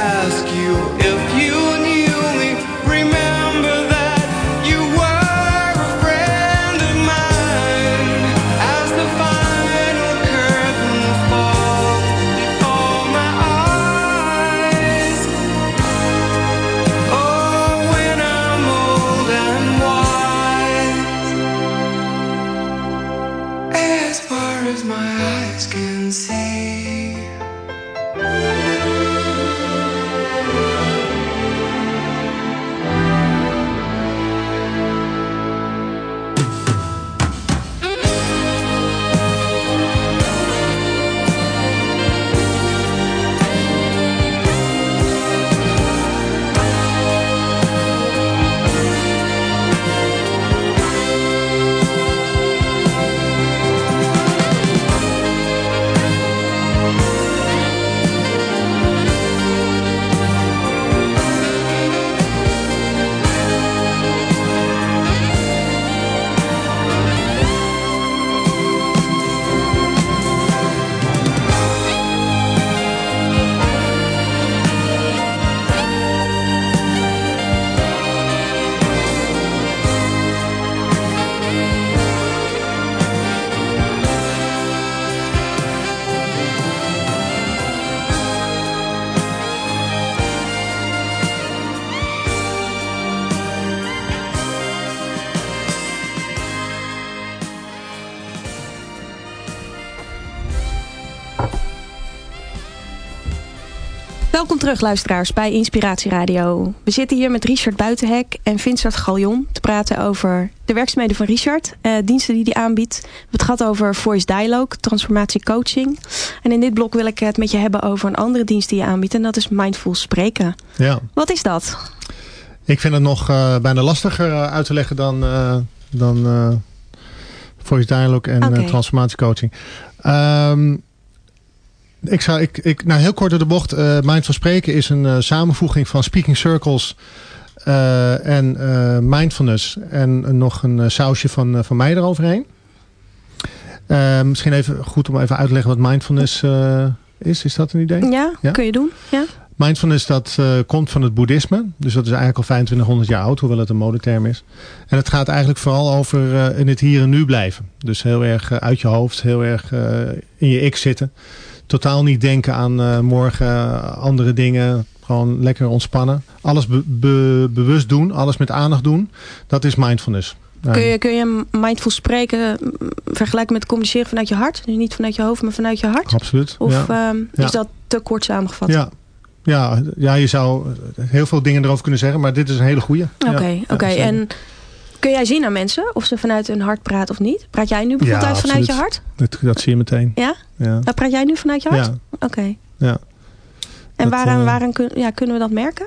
terug, luisteraars, bij Inspiratie Radio. We zitten hier met Richard Buitenhek en Vincent Galjon te praten over de werkzaamheden van Richard, eh, diensten die hij aanbiedt. We hebben het gehad over voice dialogue, transformatie coaching. En in dit blok wil ik het met je hebben over een andere dienst die je aanbiedt en dat is mindful spreken. Ja. Wat is dat? Ik vind het nog eh, bijna lastiger eh, uit te leggen dan, eh, dan eh, voice dialogue en transformatiecoaching. Ehm, ik zou, ik, ik, nou heel kort door de bocht. eh Mindful Spreken is een eh, samenvoeging van speaking circles eh, en mindfulness. En nog een sausje van, van mij eroverheen. Misschien even goed om even uit te leggen wat mindfulness is. Is dat een idee? Ja, Ja? kun je doen? Ja? Mindfulness dat komt van het boeddhisme. Dus dat is eigenlijk al 2500 jaar oud, hoewel het een modeterm is. En het gaat eigenlijk vooral over in het hier en nu blijven. Dus heel erg uit je hoofd, heel erg in je ik zitten. Totaal niet denken aan eh, morgen eh, andere dingen. Gewoon lekker ontspannen. Alles be- be- bewust doen, alles met aandacht doen. Dat is mindfulness. Kun je, kun je mindful spreken vergelijken met communiceren vanuit je hart? Dus niet vanuit je hoofd, maar vanuit je hart? Absoluut. Of ja. ehm, Ja. is dat te kort samengevat? Ja. ja, ja, je zou heel veel dingen erover kunnen zeggen, maar dit is een hele goede. Oké, oké. En kun jij zien aan mensen of ze vanuit hun hart praten of niet? Praat jij nu bijvoorbeeld uit vanuit je hart? Dat, dat zie je meteen. Ja? Ja. Nou, praat jij nu vanuit je hart? Ja. Oké. ja. En Dat, waaraan, eh, waaraan kun, ja, kunnen we dat merken?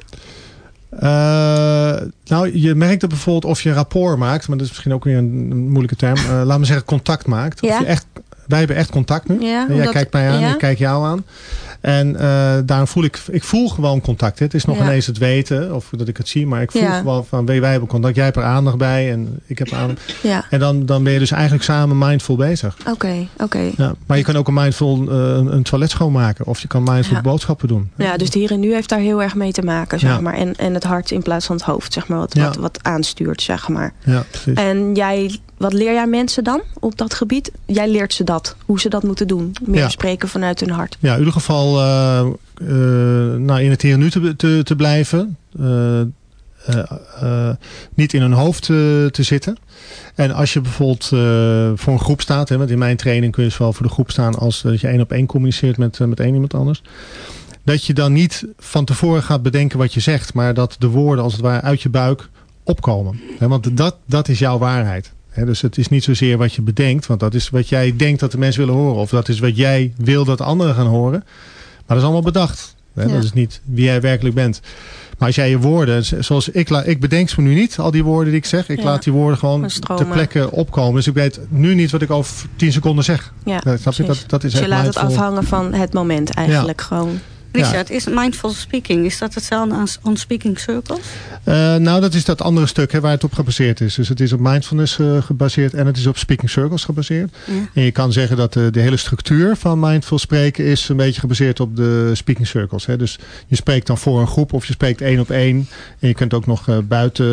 Eh, nou, je merkt het bijvoorbeeld of je rapport maakt, maar dat is misschien ook weer een, een moeilijke term. Eh, laat me zeggen, contact maakt. Of Ja. je echt, wij hebben echt contact nu. Ja, jij kijkt mij aan, ja. ik kijk jou aan. En eh, daarom voel ik, ik voel gewoon contact. Het is nog Ja. ineens het weten, of dat ik het zie, maar ik voel Ja. gewoon van, wij hebben contact. Jij hebt er aandacht bij en ik heb aandacht. Ja, En dan, dan ben je dus eigenlijk samen mindful bezig. oké, oké. Ja, maar je kan ook een mindful eh, een, toilet schoonmaken. Of je kan mindful boodschappen doen. Ja, dus het hier en nu heeft daar heel erg mee te maken, zeg maar. En, en het hart in plaats van het hoofd, zeg maar, wat, wat, wat aanstuurt, zeg maar. Ja, precies. En jij, wat leer jij mensen dan op dat gebied? Jij leert ze dat, hoe ze dat moeten doen. Meer Ja. spreken vanuit hun hart. Ja, in ieder geval eh, eh, nou, in het hier en nu te, te, te blijven. Eh, niet in hun hoofd te zitten. En als je bijvoorbeeld voor een groep staat. Hè, want in mijn training kun je zowel voor de groep staan als dat je één op één communiceert met, met één iemand anders. Dat je dan niet van tevoren gaat bedenken wat je zegt. Maar dat de woorden als het ware uit je buik opkomen. Want dat, dat is jouw waarheid. Dus het is niet zozeer wat je bedenkt. Want dat is wat jij denkt dat de mensen willen horen. Of dat is wat jij wil dat anderen gaan horen. Maar dat is allemaal bedacht. Ja. Dat is niet wie jij werkelijk bent. Maar als jij je woorden, zoals ik, ik bedenk ze nu niet, al die woorden die ik zeg. Ik Ja. laat die woorden gewoon ter plekke opkomen. Dus ik weet nu niet wat ik over 10 seconden zeg. Ja, Ja, snap je? Dat, dat is Dus je laat het afhangen van het moment eigenlijk gewoon. Richard, is mindful speaking, is dat hetzelfde als on speaking circles? Eh, nou, dat is dat andere stuk hè, waar het op gebaseerd is. Dus het is op mindfulness eh, gebaseerd en het is op speaking circles gebaseerd. Ja. En je kan zeggen dat de, de hele structuur van mindful spreken is een beetje gebaseerd op de speaking circles. Hè. Dus je spreekt dan voor een groep of je spreekt één op één. En je kunt ook nog eh, buiten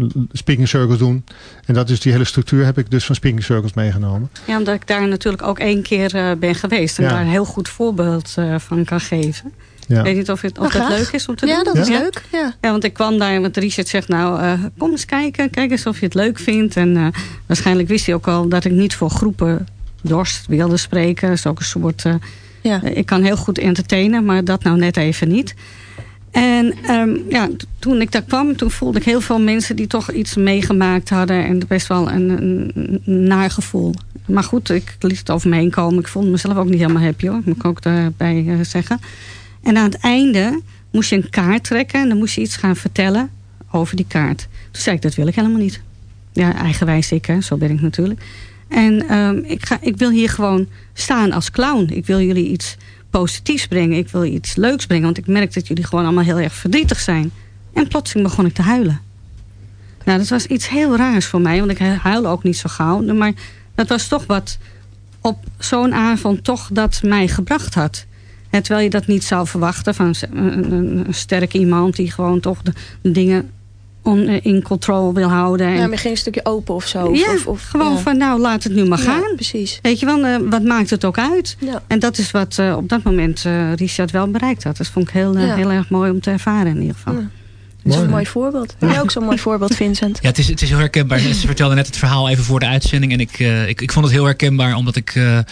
eh, speaking circles doen. En dat is die hele structuur heb ik dus van speaking circles meegenomen. Ja, omdat ik daar natuurlijk ook één keer eh, ben geweest. En Ja. daar een heel goed voorbeeld eh, van kan geven. Ja. Ik weet niet of, het, of Nou, dat leuk is om te Ja, doen. dat is leuk. Ja. Ja, want ik kwam daar, want Richard zegt nou, eh, kom eens kijken. Kijk eens of je het leuk vindt. En eh, waarschijnlijk wist hij ook al dat ik niet voor groepen dorst wilde spreken. Dat is ook een soort... eh, Ja. ik kan heel goed entertainen, maar dat nou net even niet. En ehm, ja, toen ik daar kwam, toen voelde ik heel veel mensen die toch iets meegemaakt hadden. En best wel een, een, een naar gevoel. Maar goed, ik liet het over me heen komen. Ik voelde mezelf ook niet helemaal happy hoor, moet ik ook daarbij zeggen. En aan het einde moest je een kaart trekken en dan moest je iets gaan vertellen over die kaart. Toen zei ik, dat wil ik helemaal niet. Ja, eigenwijs ik, hè? zo ben ik natuurlijk. En ehm, ik, ga, ik wil hier gewoon staan als clown. Ik wil jullie iets positiefs brengen. Ik wil iets leuks brengen. Want ik merk dat jullie gewoon allemaal heel erg verdrietig zijn. En plotseling begon ik te huilen. Nou, dat was iets heel raars voor mij. Want ik huil ook niet zo gauw. Maar dat was toch wat op zo'n avond toch dat mij gebracht had. Hè, terwijl je dat niet zou verwachten van een, een, een sterk iemand... die gewoon toch de, de dingen on, eh, in control wil houden. En, Ja, maar geen een stukje open of zo. Of, ja, of, of- gewoon ja. van nou, laat het nu maar Ja, gaan. precies. Weet je wel, eh, wat maakt het ook uit? Ja. En dat is wat eh, op dat moment Richard wel bereikt had. Dat vond ik heel, Ja. heel erg mooi om te ervaren in ieder geval. Is Mooi, een hè? mooi voorbeeld. Jij ook zo'n mooi voorbeeld, Vincent? Ja, het is, het is heel herkenbaar. Ze vertelde net het verhaal even voor de uitzending. En ik, eh, ik, ik vond het heel herkenbaar, omdat ik. eh, eh,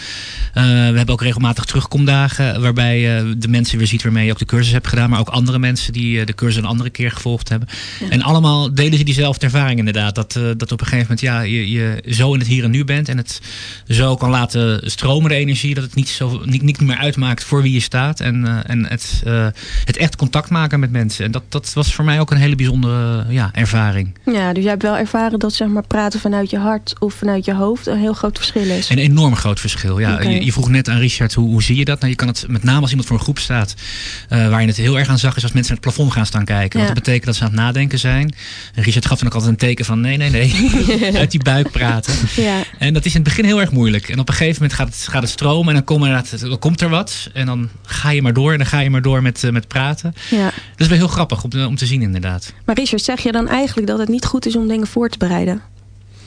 we hebben ook regelmatig terugkomdagen. Waarbij eh, de mensen weer ziet waarmee je ook de cursus hebt gedaan. Maar ook andere mensen die de cursus een andere keer gevolgd hebben. En allemaal delen ze diezelfde ervaring inderdaad. Dat, eh, dat op een gegeven moment ja, je, je zo in het hier en nu bent. En het zo kan laten stromen, de energie. Dat het niet, zo, niet, niet meer uitmaakt voor wie je staat. En, eh, en het, eh, het echt contact maken met mensen. En dat, dat was voor mij ook een hele bijzondere ja, ervaring. Ja, dus jij hebt wel ervaren dat zeg maar, praten vanuit je hart of vanuit je hoofd een heel groot verschil is. Een enorm groot verschil. Ja, je, je vroeg net aan Richard, hoe, hoe zie je dat? Nou, je kan het met name als iemand voor een groep staat, eh, waar je het heel erg aan zag, is als mensen naar het plafond gaan staan kijken. Ja. Want dat betekent dat ze aan het nadenken zijn. En Richard gaf dan ook altijd een teken van nee, nee, nee. Uit die buik praten. Ja, En dat is in het begin heel erg moeilijk. En op een gegeven moment gaat het, gaat het stromen en dan, kom er, dan komt er wat. En dan ga je maar door en dan ga je maar door met, eh, met praten. ja. Dat is wel heel grappig om, te- om te zien inderdaad. Maar Richard, zeg je dan eigenlijk dat het niet goed is om dingen voor te bereiden?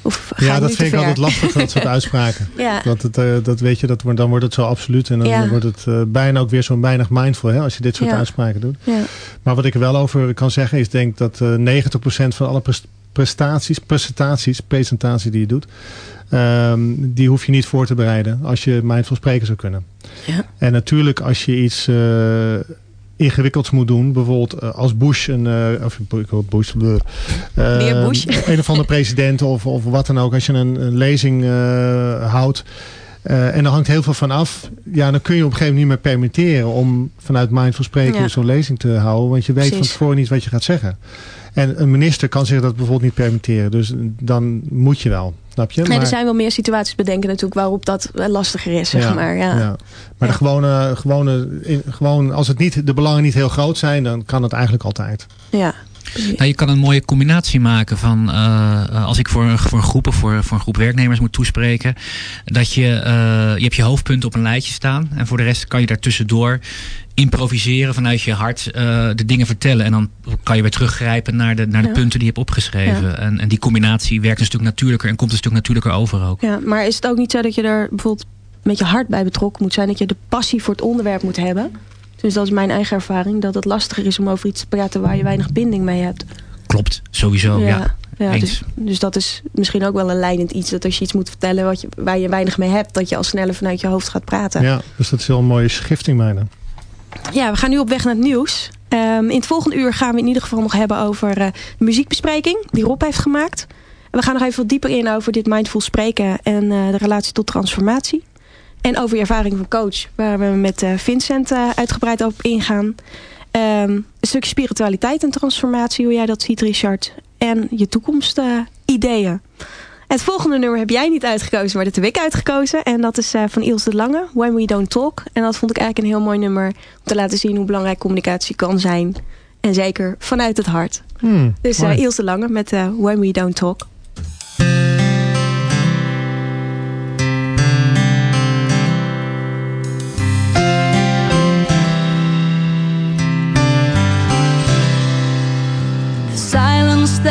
Of Ja, dat vind ik altijd lastig, dat soort uitspraken. Ja. Dat, het, eh, dat weet je, dat, wordt- dan wordt het zo absoluut. En dan Ja. wordt het eh, bijna ook weer zo weinig mindful hè, als je dit soort Ja. uitspraken doet. Ja. Maar wat ik er wel over kan zeggen is, ik denk dat eh 90% van alle pres- prestaties, presentaties, presentatie die je doet, ehm, die hoef je niet voor te bereiden als je mindful spreken zou kunnen. Ja. En natuurlijk als je iets, eh, ingewikkelds moet doen. Bijvoorbeeld eh, als Bush, een, eh, of Bush, bleh, eh, Weer Bush. een of andere president of, of wat dan ook. Als je een, een lezing eh, houdt en er hangt heel veel van af. Ja, dan kun je op een gegeven moment niet meer permitteren om vanuit mindful spreken Ja. zo'n lezing te houden. Want je weet van tevoren niet wat je gaat zeggen. En een minister kan zich dat bijvoorbeeld niet permitteren. Dus dan moet je wel. Snap je? Nee, Maar- er zijn wel meer situaties bedenken natuurlijk waarop dat lastiger is, zeg maar. Ja. Maar Ja. de gewone, gewone, in- gewoon, als het niet, de belangen niet heel groot zijn, dan kan het eigenlijk altijd. ja. Nou, je kan een mooie combinatie maken van eh, als ik voor een, voor een groep of voor, voor een groep werknemers moet toespreken. Dat je, eh, je hebt je hoofdpunten op een lijstje staan. En voor de rest kan je daartussendoor improviseren vanuit je hart eh, de dingen vertellen. En dan kan je weer teruggrijpen naar de, naar de Ja. punten die je hebt opgeschreven. En, en die combinatie werkt een stuk natuurlijker en komt een stuk natuurlijker over ook. Ja, maar is het ook niet zo dat je er bijvoorbeeld met je hart bij betrokken moet zijn? Dat je de passie voor het onderwerp moet hebben? Dus dat is mijn eigen ervaring. Dat het lastiger is om over iets te praten waar je weinig binding mee hebt. Klopt, sowieso. Ja. ja, dus, dus dat is misschien ook wel een leidend iets. Dat als je iets moet vertellen wat je, waar je weinig mee hebt... dat je al sneller vanuit je hoofd gaat praten. Ja, dus dat is wel een mooie schifting bijna. Ja, we gaan nu op weg naar het nieuws. Ehm, in het volgende uur gaan we in ieder geval nog hebben over eh, de muziekbespreking die Rob heeft gemaakt. En we gaan nog even wat dieper in over dit mindful spreken en eh, de relatie tot transformatie. En over je ervaring van coach, waar we met eh, Vincent eh, uitgebreid op ingaan. Ehm, een stukje spiritualiteit en transformatie, hoe jij dat ziet Richard. En je toekomstideeën. Het volgende nummer heb jij niet uitgekozen, maar dat heb ik uitgekozen. En dat is eh, van Ilse de Lange, When We Don't Talk. En dat vond ik eigenlijk een heel mooi nummer om te laten zien hoe belangrijk communicatie kan zijn. En zeker vanuit het hart. Hmm, Dus eh Ilse de Lange met eh, When We Don't Talk.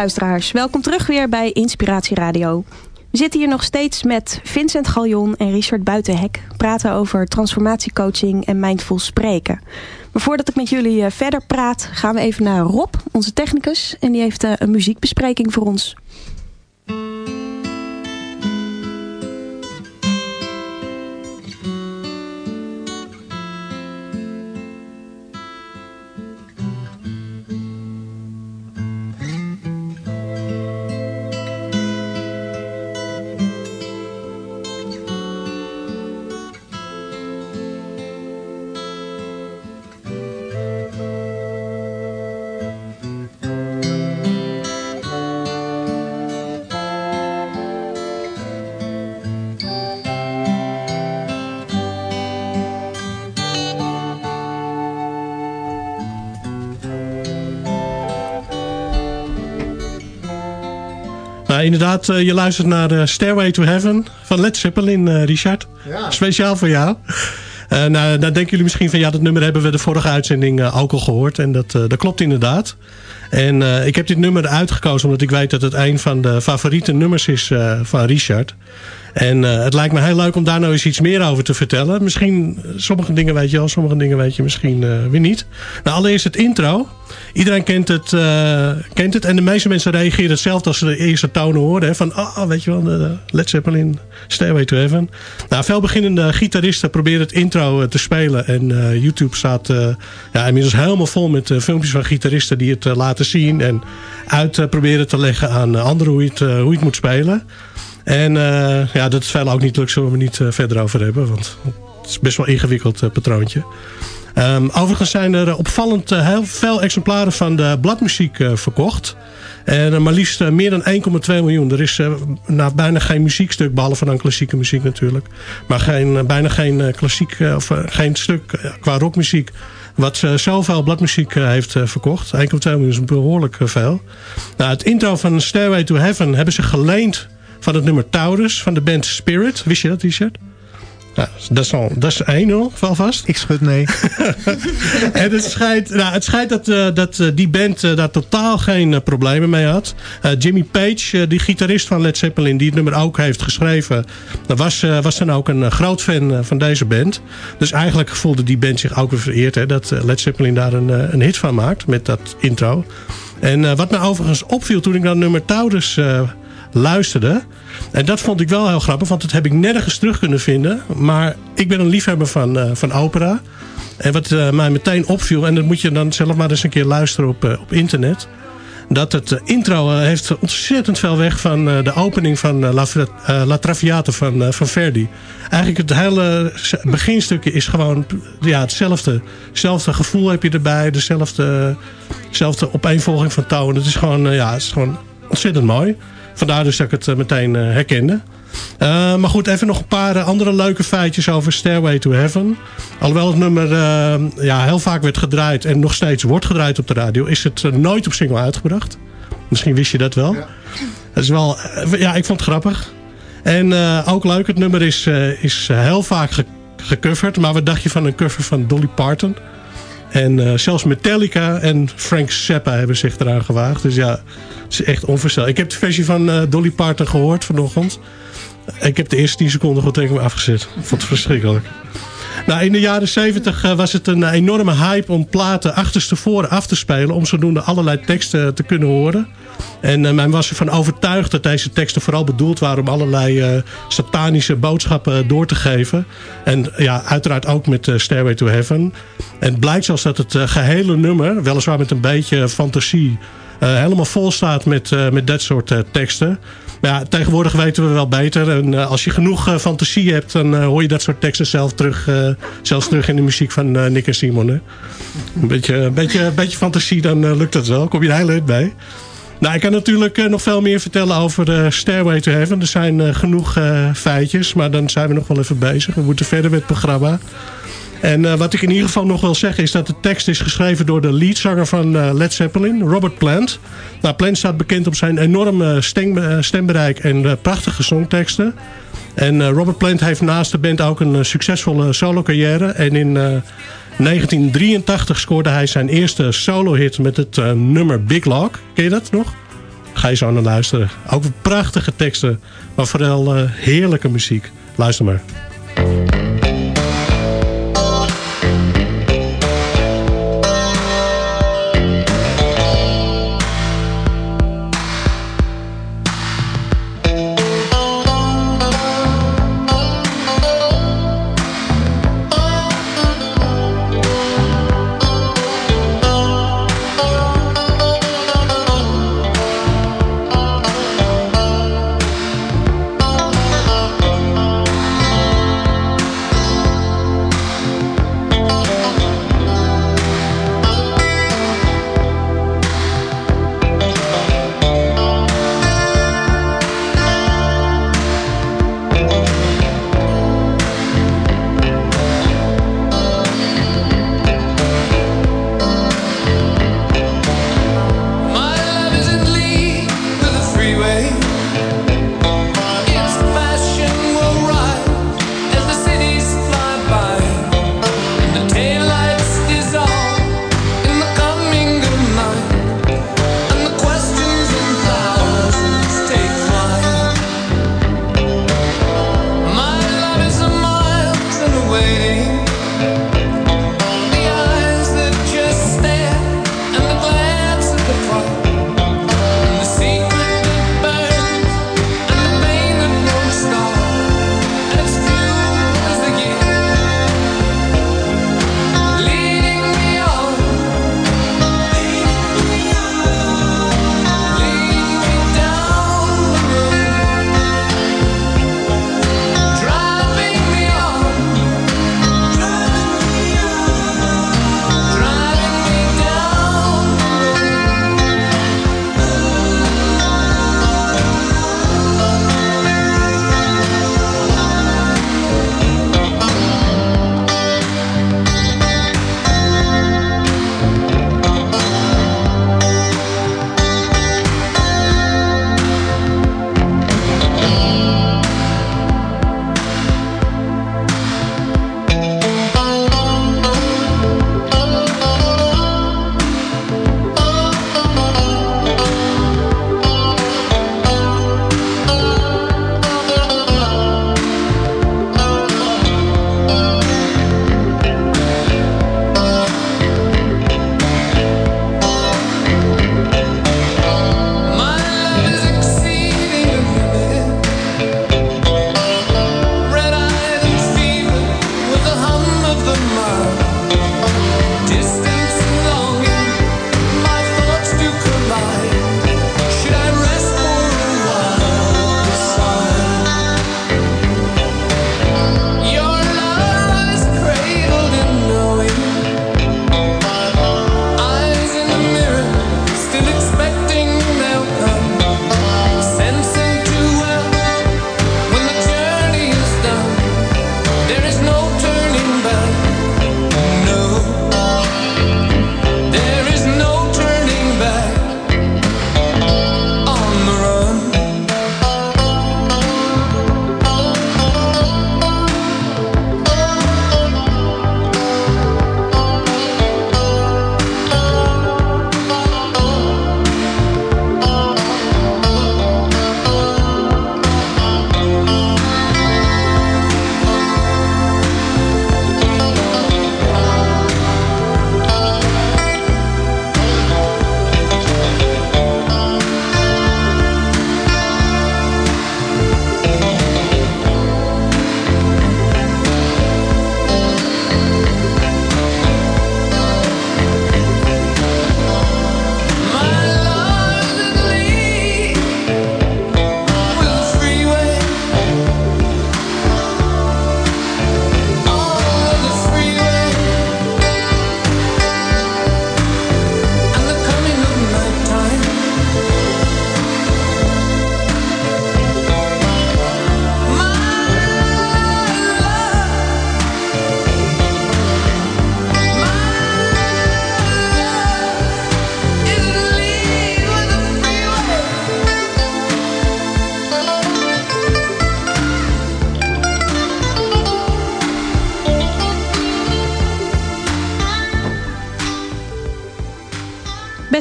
luisteraars, welkom terug weer bij Inspiratie Radio. We zitten hier nog steeds met Vincent Galjon en Richard Buitenhek. Praten over transformatiecoaching en mindful spreken. Maar voordat ik met jullie eh, verder praat, gaan we even naar Rob, onze technicus. En die heeft eh, een muziekbespreking voor ons. Inderdaad, eh, je luistert naar eh, Stairway to Heaven van Led Zeppelin, eh, Richard. Speciaal voor jou. Eh, nou, dan denken jullie misschien van ja, dat nummer hebben we de vorige uitzending ook al gehoord. En dat, dat klopt inderdaad. En ik heb dit nummer uitgekozen omdat ik weet dat het een van de favoriete nummers is van Richard. En eh, het lijkt me heel leuk om daar nou eens iets meer over te vertellen. Misschien, eh, sommige dingen weet je al, sommige dingen weet je misschien eh, weer niet. Nou, allereerst het intro. Iedereen kent het, kent het. En de meeste mensen reageren hetzelfde als ze de eerste tonen horen. Hè, van, ah, weet je wel, de Led Zeppelin, Stairway to Heaven. Nou, veel beginnende gitaristen proberen het intro te spelen. En YouTube staat ja, inmiddels helemaal vol met filmpjes van gitaristen die het laten zien. En uit proberen te leggen aan anderen hoe het, hoe je het moet spelen. En eh, ja, dat is veel ook niet leuk, zullen we niet eh, verder over hebben. Want het is best wel een ingewikkeld eh, patroontje. Ehm, overigens zijn er opvallend heel veel exemplaren van de bladmuziek verkocht. En maar liefst meer dan 1,2 miljoen. Er is nou, bijna geen muziekstuk, behalve dan klassieke muziek natuurlijk. Maar geen, bijna geen klassiek, of geen stuk qua rockmuziek. Wat zoveel bladmuziek heeft verkocht. 1,2 miljoen is behoorlijk eh, veel. Nou, het intro van Stairway to Heaven hebben ze geleend van het nummer Taurus van de band Spirit. Wist je dat, Richard? Ja, dat is, al, dat is 1-0, vast. Ik schud nee. en het schijnt, nou, het schijnt dat, eh, dat eh, die band eh, daar totaal geen problemen mee had. Jimmy Page, die gitarist van Led Zeppelin, die het nummer ook heeft geschreven, dat was, was dan ook een groot fan van deze band. Dus eigenlijk voelde die band zich ook weer vereerd hè, dat Led Zeppelin daar een, een hit van maakt met dat intro. En wat me overigens opviel toen ik het nummer Taurus luisterde. En dat vond ik wel heel grappig, want dat heb ik nergens terug kunnen vinden. Maar ik ben een liefhebber van, eh, van opera. En wat eh, mij meteen opviel, en dat moet je dan zelf maar eens een keer luisteren op, eh, op internet. Dat het intro heeft ontzettend veel weg van de opening van La, La Traviata van, van Verdi. Eigenlijk het hele beginstukje is gewoon ja, hetzelfde. Hetzelfde gevoel heb je erbij, dezelfde, dezelfde opeenvolging van tonen. Het is gewoon, ja, het is gewoon ontzettend mooi. Vandaar dus dat ik het eh, meteen eh, herkende. Eh, maar goed, even nog een paar andere leuke feitjes over Stairway to Heaven. Alhoewel het nummer ja, heel vaak werd gedraaid en nog steeds wordt gedraaid op de radio, is het nooit op single uitgebracht. Misschien wist je dat wel. Dat is wel, ja, ik vond het grappig. En ook leuk, het nummer is, is heel vaak ge- gecoverd. Maar wat dacht je van een cover van Dolly Parton? En eh, zelfs Metallica en Frank Zappa hebben zich eraan gewaagd. Dus ja, het is echt onvoorstelbaar. Ik heb de versie van eh, Dolly Parton gehoord vanochtend. Ik heb de eerste 10 seconden goed tegen me afgezet. Ik vond het verschrikkelijk. Nou, in de jaren 70 eh, was het een enorme hype om platen achterstevoren af te spelen. Om zodoende allerlei teksten te kunnen horen. En eh, men was ervan overtuigd dat deze teksten vooral bedoeld waren om allerlei eh, satanische boodschappen door te geven. En ja, uiteraard ook met Stairway to Heaven. En het blijkt zelfs dat het eh, gehele nummer, weliswaar met een beetje fantasie, helemaal vol staat met, met dat soort teksten. Maar ja, tegenwoordig weten we wel beter. En eh, als je genoeg eh, fantasie hebt, dan eh, hoor je dat soort teksten zelf terug, zelfs terug in de muziek van Nick en Simon. Hè? Een, beetje, een, beetje, een beetje fantasie, dan lukt dat wel. Kom je er heel uit bij. Nou, ik kan natuurlijk nog veel meer vertellen over eh, Stairway to Heaven. Er zijn genoeg feitjes, maar dan zijn we nog wel even bezig. We moeten verder met het programma. En eh, wat ik in ieder geval nog wil zeggen is dat de tekst is geschreven door de leadzanger van eh, Led Zeppelin, Robert Plant. Nou, Plant staat bekend om zijn enorme stem, eh, stembereik en prachtige songteksten. En Robert Plant heeft naast de band ook een succesvolle solo carrière. En in eh, 1983 scoorde hij zijn eerste solo hit met het nummer Big Lock. Ken je dat nog? Ga je zo naar luisteren. Ook prachtige teksten, maar vooral heerlijke muziek. Luister maar. anyway.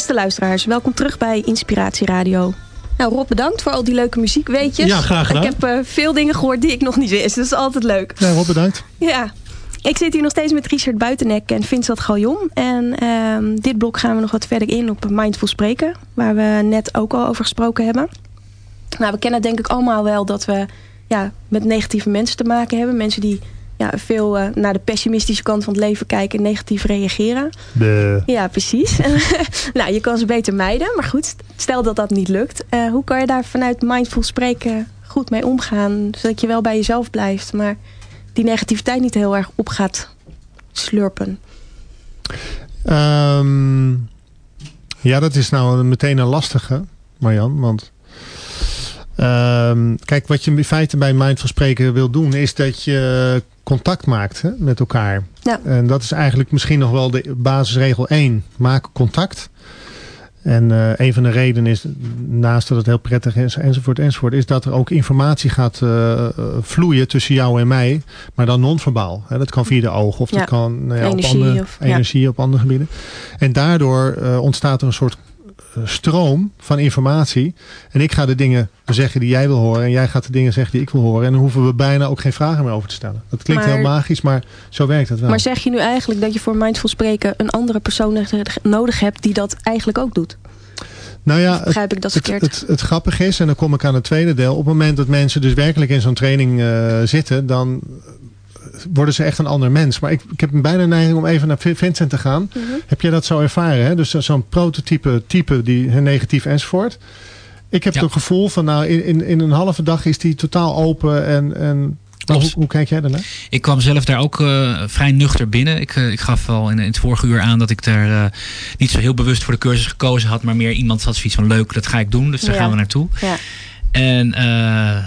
Beste luisteraars, welkom terug bij Inspiratie Radio. Nou, Rob, bedankt voor al die leuke muziekweetjes. Ja, graag gedaan. Ik heb eh, veel dingen gehoord die ik nog niet wist. Dat is altijd leuk. Ja, Rob, bedankt. Ja. Ik zit hier nog steeds met Richard Buitenek en Vincent Galjon. En ehm, dit blok gaan we nog wat verder in op Mindful Spreken. Waar we net ook al over gesproken hebben. Nou, we kennen denk ik allemaal wel dat we ja, met negatieve mensen te maken hebben. Mensen die ja, veel eh, naar de pessimistische kant van het leven kijken en negatief reageren. De... Ja, precies. nou, je kan ze beter mijden. Maar goed, stel dat dat niet lukt. eh, hoe kan je daar vanuit mindful spreken goed mee omgaan? Zodat je wel bij jezelf blijft, maar die negativiteit niet heel erg op gaat slurpen. Ehm, ja, dat is nou meteen een lastige, Marjan. Want ehm, kijk, wat je in feite bij Mindful Spreken wil doen... is dat je contact maakt hè, met elkaar. Ja. En dat is eigenlijk misschien nog wel de basisregel 1. Maak contact. En eh, een van de redenen is, naast dat het heel prettig is enzovoort enzovoort... is dat er ook informatie gaat eh, eh, vloeien tussen jou en mij. Maar dan non-verbaal. Dat kan via de ogen of Ja. dat kan nou ja, Energie op andere, of- ja. energie op andere gebieden. En daardoor ontstaat er een soort stroom van informatie. En ik ga de dingen zeggen die jij wil horen. En jij gaat de dingen zeggen die ik wil horen. En dan hoeven we bijna ook geen vragen meer over te stellen. Dat klinkt Maar- heel magisch, maar zo werkt het wel. Maar zeg je nu eigenlijk dat je voor mindful spreken... een andere persoon nodig hebt die dat eigenlijk ook doet? nou ja, Begrijp ik dat het, het, het grappige is, en dan kom ik aan het tweede deel. Op het moment dat mensen dus werkelijk in zo'n training eh, zitten... dan worden ze echt een ander mens. Maar ik, ik heb bijna neiging om even naar Vin- Vincent te gaan. Mhm. Heb jij dat zo ervaren? Hè? Dus zo'n prototype type die negatief enzovoort. Ik heb Ja. het gevoel van nou in, in, in een halve dag is die totaal open. En, en hoe, hoe kijk jij daarnaar? Ik kwam zelf daar ook eh, vrij nuchter binnen. Ik, eh, ik gaf al in, in het vorige uur aan dat ik daar eh, niet zo heel bewust voor de cursus gekozen had. Maar meer iemand had zoiets van leuk, dat ga ik doen. Dus daar Ja. gaan we naartoe. Ja. En eh,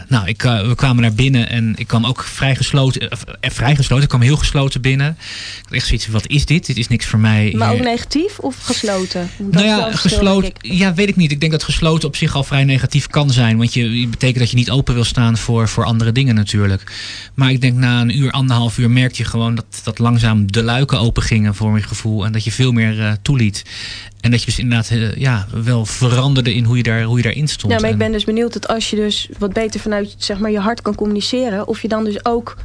nou, ik, eh, we kwamen naar binnen en ik kwam ook vrij gesloten. eh, vrij gesloten, ik kwam heel gesloten binnen. Ik had echt zoiets van, wat is dit? Dit is niks voor mij. Maar ook negatief of gesloten? Dat nou ja, gesloten. Ja, weet ik niet. Ik denk dat gesloten op zich al vrij negatief kan zijn. Want je, je betekent dat je niet open wil staan voor, voor andere dingen natuurlijk. Maar ik denk na een uur, anderhalf uur merk je gewoon dat, dat langzaam de luiken open gingen voor mijn gevoel. En dat je veel meer toeliet. En dat je dus inderdaad eh, ja, wel veranderde in hoe je, daar, hoe je daarin stond. Ja, maar ik En- ben dus benieuwd dat als je dus wat beter vanuit zeg maar, je hart kan communiceren... of je dan dus ook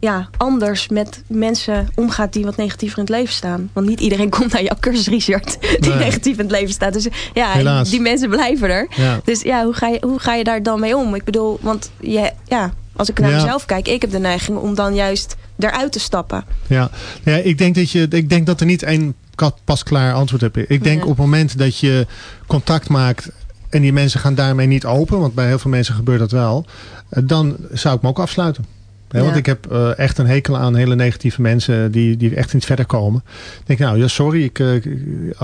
ja, anders met mensen omgaat die wat negatiever in het leven staan. Want niet iedereen komt naar jouw cursus, Richard, die Nee. negatief in het leven staat. Dus ja, Helaas. die mensen blijven er. Ja. Dus ja, hoe ga, je, hoe ga je daar dan mee om? Ik bedoel, want je, ja, als ik naar Ja. mezelf kijk... ik heb de neiging om dan juist eruit te stappen. Ja, ja ik, denk dat je, ik denk dat er niet één kat pasklaar antwoord is. Ik denk op het moment dat je contact maakt en die mensen gaan daarmee niet open, want bij heel veel mensen gebeurt dat wel, eh, dan zou ik me ook afsluiten. Want Ja. ik heb eh, echt een hekel aan hele negatieve mensen die, die echt niet verder komen. Ik denk, nou ja, sorry, ik, eh,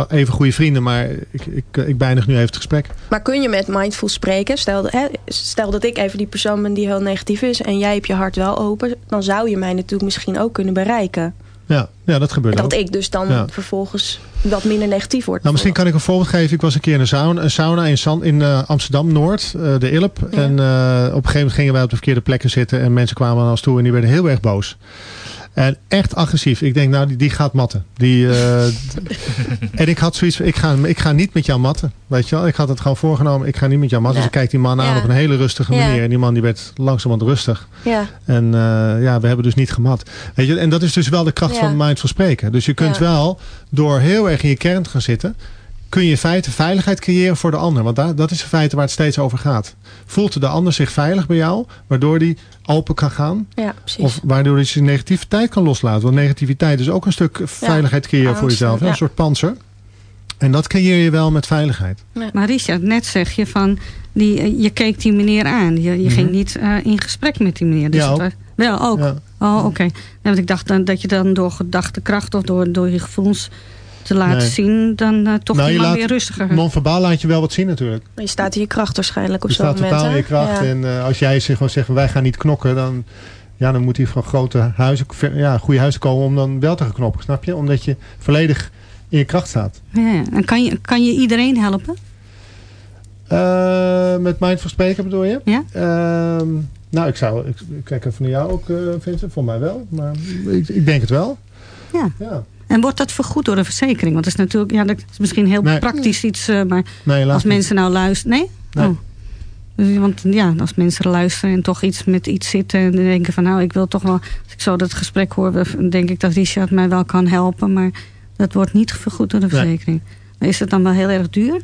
even goede vrienden, maar ik, ik, ik nu even het gesprek. Maar kun je met mindful spreken? Stel, hè, stel dat ik even die persoon ben die heel negatief is... en jij hebt je hart wel open... dan zou je mij natuurlijk misschien ook kunnen bereiken. Ja, ja dat gebeurt ook. Dat ik dus dan Ja. vervolgens wat minder negatief word. Nou, misschien kan ik een voorbeeld geven. Ik was een keer in een sauna, een sauna in, San, in eh, Amsterdam-Noord, eh, de Ilp. Ja. En eh, op een gegeven moment gingen wij op de verkeerde plekken zitten. En mensen kwamen naar ons toe en die werden heel erg boos. En echt agressief. Ik denk, nou, die, die gaat matten. Die, eh, en ik had zoiets van, ik ga, ik ga niet met jou matten. Weet je wel? Ik had het gewoon voorgenomen, ik ga niet met jou matten. Ja. Dus ik kijk die man aan Ja. op een hele rustige Ja. manier. En die man die werd langzamerhand rustig. Ja, En eh, ja, we hebben dus niet gemat. Weet je, en dat is dus wel de kracht Ja. van mindful spreken. Dus je kunt Ja. wel door heel erg in je kern te gaan zitten... kun je in feite veiligheid creëren voor de ander. Want daar, dat is in feite waar het steeds over gaat. Voelt de ander zich veilig bij jou... waardoor die open kan gaan... ja precies. of waardoor hij zijn negativiteit kan loslaten. Want negativiteit is ook een stuk veiligheid creëren voor jezelf. Een soort panzer. En dat creëer je wel met veiligheid. Maar Richard, net zeg je van, die, eh, je keek die meneer aan. Je, je ging Mhm. niet eh, in gesprek met die meneer. Dus Ja, ook. wel, ook. Ja. Oh, oké. Ja, want ik dacht dan, dat je dan door gedachtekracht of door, door je gevoelens te laten Nee. zien, dan eh, toch Nou, je man laat- weer rustiger. Non-verbaal laat je wel wat zien natuurlijk. je staat in je kracht waarschijnlijk op Je zo'n staat totaal in je kracht. Ja. En eh, als jij zich gewoon zegt, van, wij gaan niet knokken, dan, ja, dan moet hij van grote huizen, ja, goede huizen komen om dan wel te gaan knoppen, snap je? Omdat je volledig in je kracht staat. Ja, en kan je, kan je iedereen helpen? Eh, met mindful spreken bedoel je? Ja? Ehm, nou, ik zou, ik, ik kijk even naar jou ook, eh Vincent, voor mij wel. Maar ik, ik denk het wel. Ja. Ja. En wordt dat vergoed door de verzekering? Want dat is natuurlijk, ja, dat is misschien heel Nee. praktisch iets, eh, maar Nee, als niet. mensen nou luisteren. Nee? Nee. Oh, Dus, want ja, als mensen luisteren en toch iets met iets zitten... en denken van nou, ik wil toch wel... als ik zo dat gesprek hoor, dan denk ik dat Richard mij wel kan helpen. Maar dat wordt niet vergoed door de verzekering. Is het dan wel heel erg duur?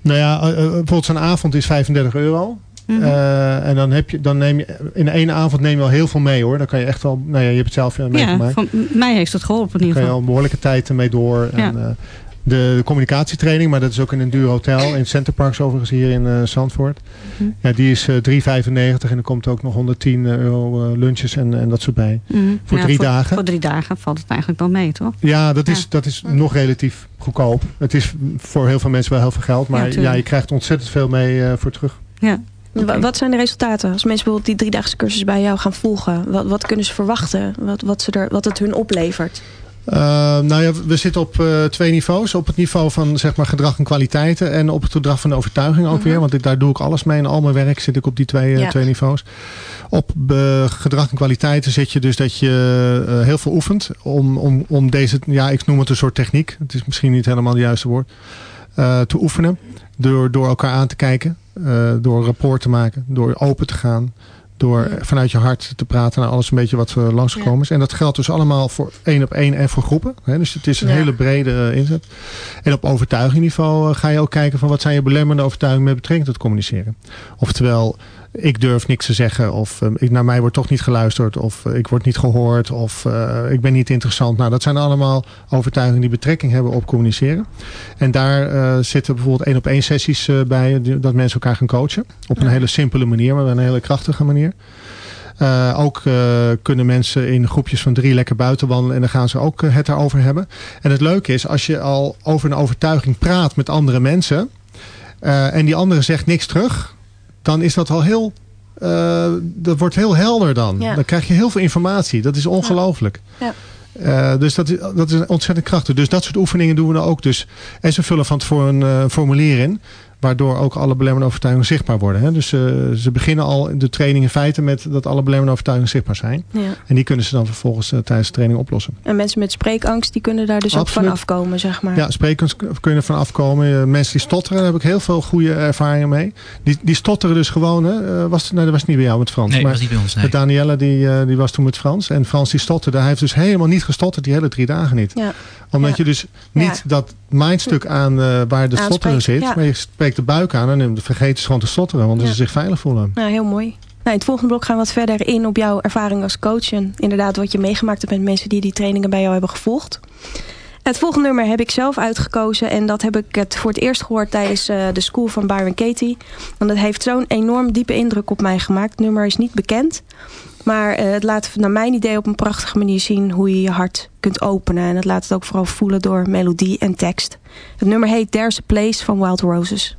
Nou ja, eh, eh, bijvoorbeeld zo'n avond is 35 euro. Mhm. Eh, en dan, heb je, dan neem je in één avond neem je al heel veel mee hoor. Dan kan je echt wel, nou ja, je hebt het zelf eh, ja, meegemaakt. van, mij heeft het geholpen in Dan ieder kan je al geval. een behoorlijke tijd mee door. En, Ja. eh, de, de communicatietraining, maar dat is ook in een duur hotel in Centerparks overigens hier in eh, Zandvoort. Mhm. Ja, die is eh 3,95 en er komt ook nog 110 euro lunches en, en dat soort bij. Mhm. Voor Ja, drie voor, dagen. Voor drie dagen valt het eigenlijk wel mee, toch? Ja, dat is, Ja. Dat is nog relatief goedkoop. Het is voor heel veel mensen wel heel veel geld, Ja, maar ja, je krijgt ontzettend veel mee voor terug. Ja. Wa- Wat zijn de resultaten? Als mensen bijvoorbeeld die driedaagse cursus bij jou gaan volgen, wat, wat kunnen ze verwachten? Wat, wat, ze er, wat het hun oplevert? Uh, nou ja, we zitten op uh, twee niveaus. Op het niveau van zeg maar, gedrag en kwaliteiten. En op het gedrag van de overtuiging ook Mhm. weer. Want ik, daar doe ik alles mee. In al mijn werk zit ik op die twee, Ja. twee niveaus. Op gedrag en kwaliteiten zit je dus dat je heel veel oefent. Om, om, om deze, ja ik noem het een soort techniek. Het is misschien niet helemaal het juiste woord. Uh, te oefenen. Door, door elkaar aan te kijken. Uh, door rapport te maken. Door open te gaan. Door vanuit je hart te praten naar alles een beetje wat uh, langsgekomen is. En dat geldt dus allemaal voor één op één en voor groepen. Hè? Dus het is een Ja. hele brede uh, inzet. En op overtuigingniveau uh, ga je ook kijken van wat zijn je belemmerende overtuigingen met betrekking tot communiceren. Oftewel, ik durf niks te zeggen of uh, ik, naar mij wordt toch niet geluisterd of uh, ik word niet gehoord of uh, ik ben niet interessant. Nou, dat zijn allemaal overtuigingen die betrekking hebben op communiceren. En daar uh, zitten bijvoorbeeld één op één sessies bij dat mensen elkaar gaan coachen. Op een hele simpele manier, maar op een hele krachtige manier. Uh, ook uh, kunnen mensen in groepjes van drie lekker buiten wandelen en dan gaan ze ook uh, het daarover hebben. En het leuke is, als je al over een overtuiging praat met andere mensen en die andere zegt niks terug, dan is dat al heel, uh, dat wordt heel helder dan. Ja. Dan krijg je heel veel informatie. Dat is ongelooflijk. Ja. Uh, dus dat is, dat is ontzettend krachtig. Dus dat soort oefeningen doen we dan ook. Dus, en ze vullen van tevoren een uh, formulier in. Waardoor ook alle belemmerende overtuigingen zichtbaar worden. Hè? Dus uh, ze beginnen al de training in feite met dat alle belemmerende overtuigingen zichtbaar zijn. Ja. En die kunnen ze dan vervolgens uh, tijdens de training oplossen. En mensen met spreekangst, die kunnen daar dus Absoluut. ook van afkomen, zeg maar. Ja, sprekers kunnen van afkomen. Uh, mensen die stotteren, daar heb ik heel veel goede ervaringen mee. Die, die stotteren dus gewoon. Hè? Uh, was, nee, dat was niet bij jou met Frans. Nee, maar dat was niet bij ons. Nee. Met Danielle, die, uh, die was toen met Frans. En Frans die stotterde. Hij heeft dus helemaal niet gestotterd die hele drie dagen niet. Ja. Omdat Ja. je dus niet Ja. dat mindstuk aan uh, waar de stotteren zit. ja. Maar je spreekt de buik aan en vergeet ze gewoon te stotteren. Want Ja. ze zich veilig voelen. Nou, heel mooi. Nou, in het volgende blok gaan we wat verder in op jouw ervaring als coach. En inderdaad wat je meegemaakt hebt met mensen die die trainingen bij jou hebben gevolgd. Het volgende nummer heb ik zelf uitgekozen. En dat heb ik het voor het eerst gehoord tijdens uh, de school van Byron Katie. Want het heeft zo'n enorm diepe indruk op mij gemaakt. Het nummer is niet bekend. Maar uh, het laat naar mijn idee op een prachtige manier zien hoe je je hart kunt openen. En het laat het ook vooral voelen door melodie en tekst. Het nummer heet There's a Place van Wild Roses.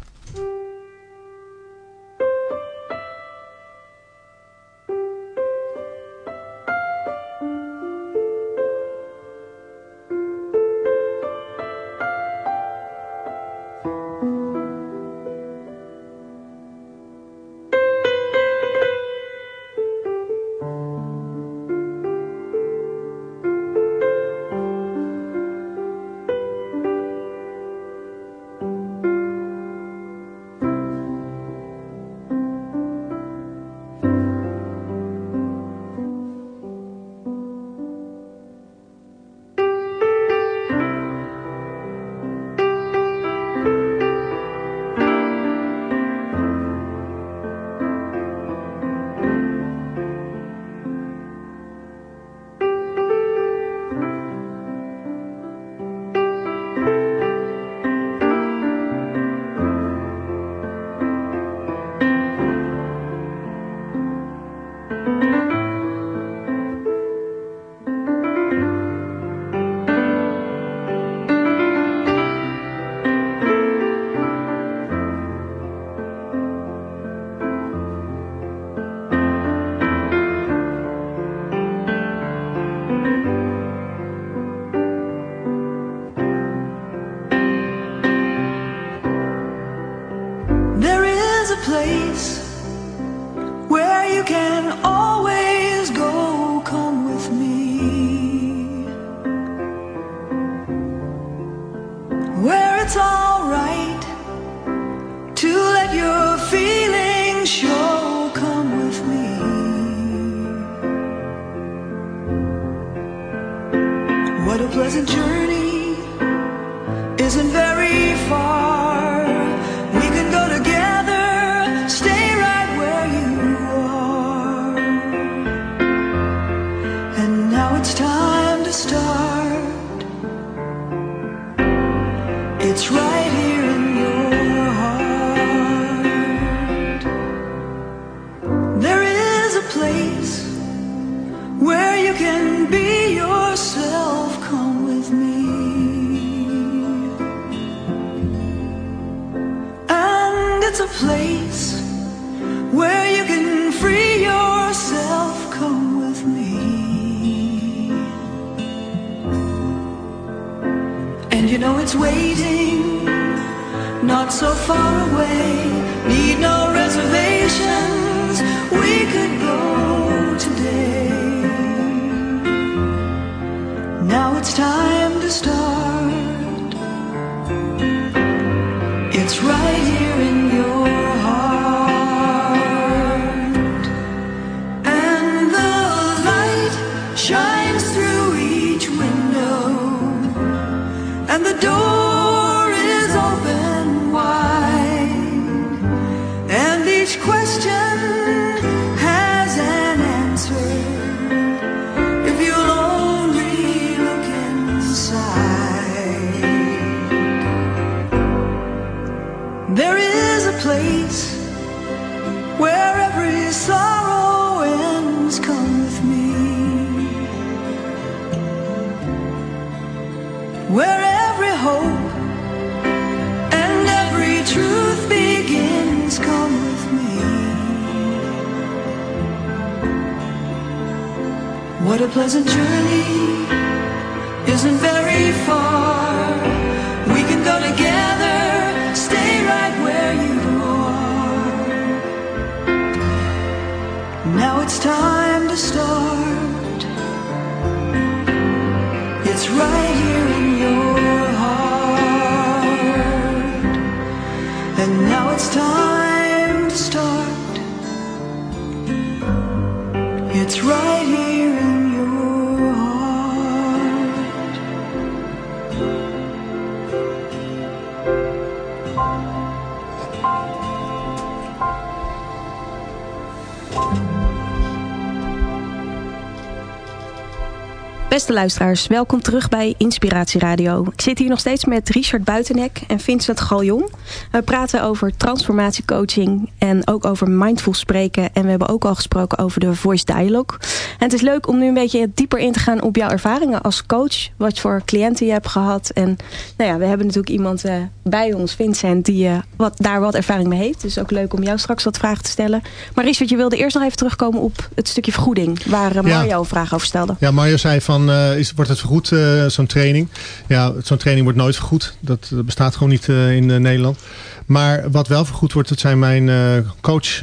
Beste luisteraars, welkom terug bij Inspiratie Radio. Ik zit hier nog steeds met Richard Buitenek en Vincent Galjon. We praten over transformatiecoaching en ook over mindful spreken. En we hebben ook al gesproken over de voice dialogue. En het is leuk om nu een beetje dieper in te gaan op jouw ervaringen als coach. Wat voor cliënten je hebt gehad. En nou ja, we hebben natuurlijk iemand eh, bij ons, Vincent, die eh, wat, daar wat ervaring mee heeft. Dus ook leuk om jou straks wat vragen te stellen. Maar Richard, je wilde eerst nog even terugkomen op het stukje vergoeding. Waar Ja. Mario een vraag over stelde. Ja, Mario zei van, is, wordt het vergoed, zo'n training? Ja, zo'n training wordt nooit vergoed. Dat, dat bestaat gewoon niet in Nederland. Maar wat wel vergoed wordt, dat zijn mijn coach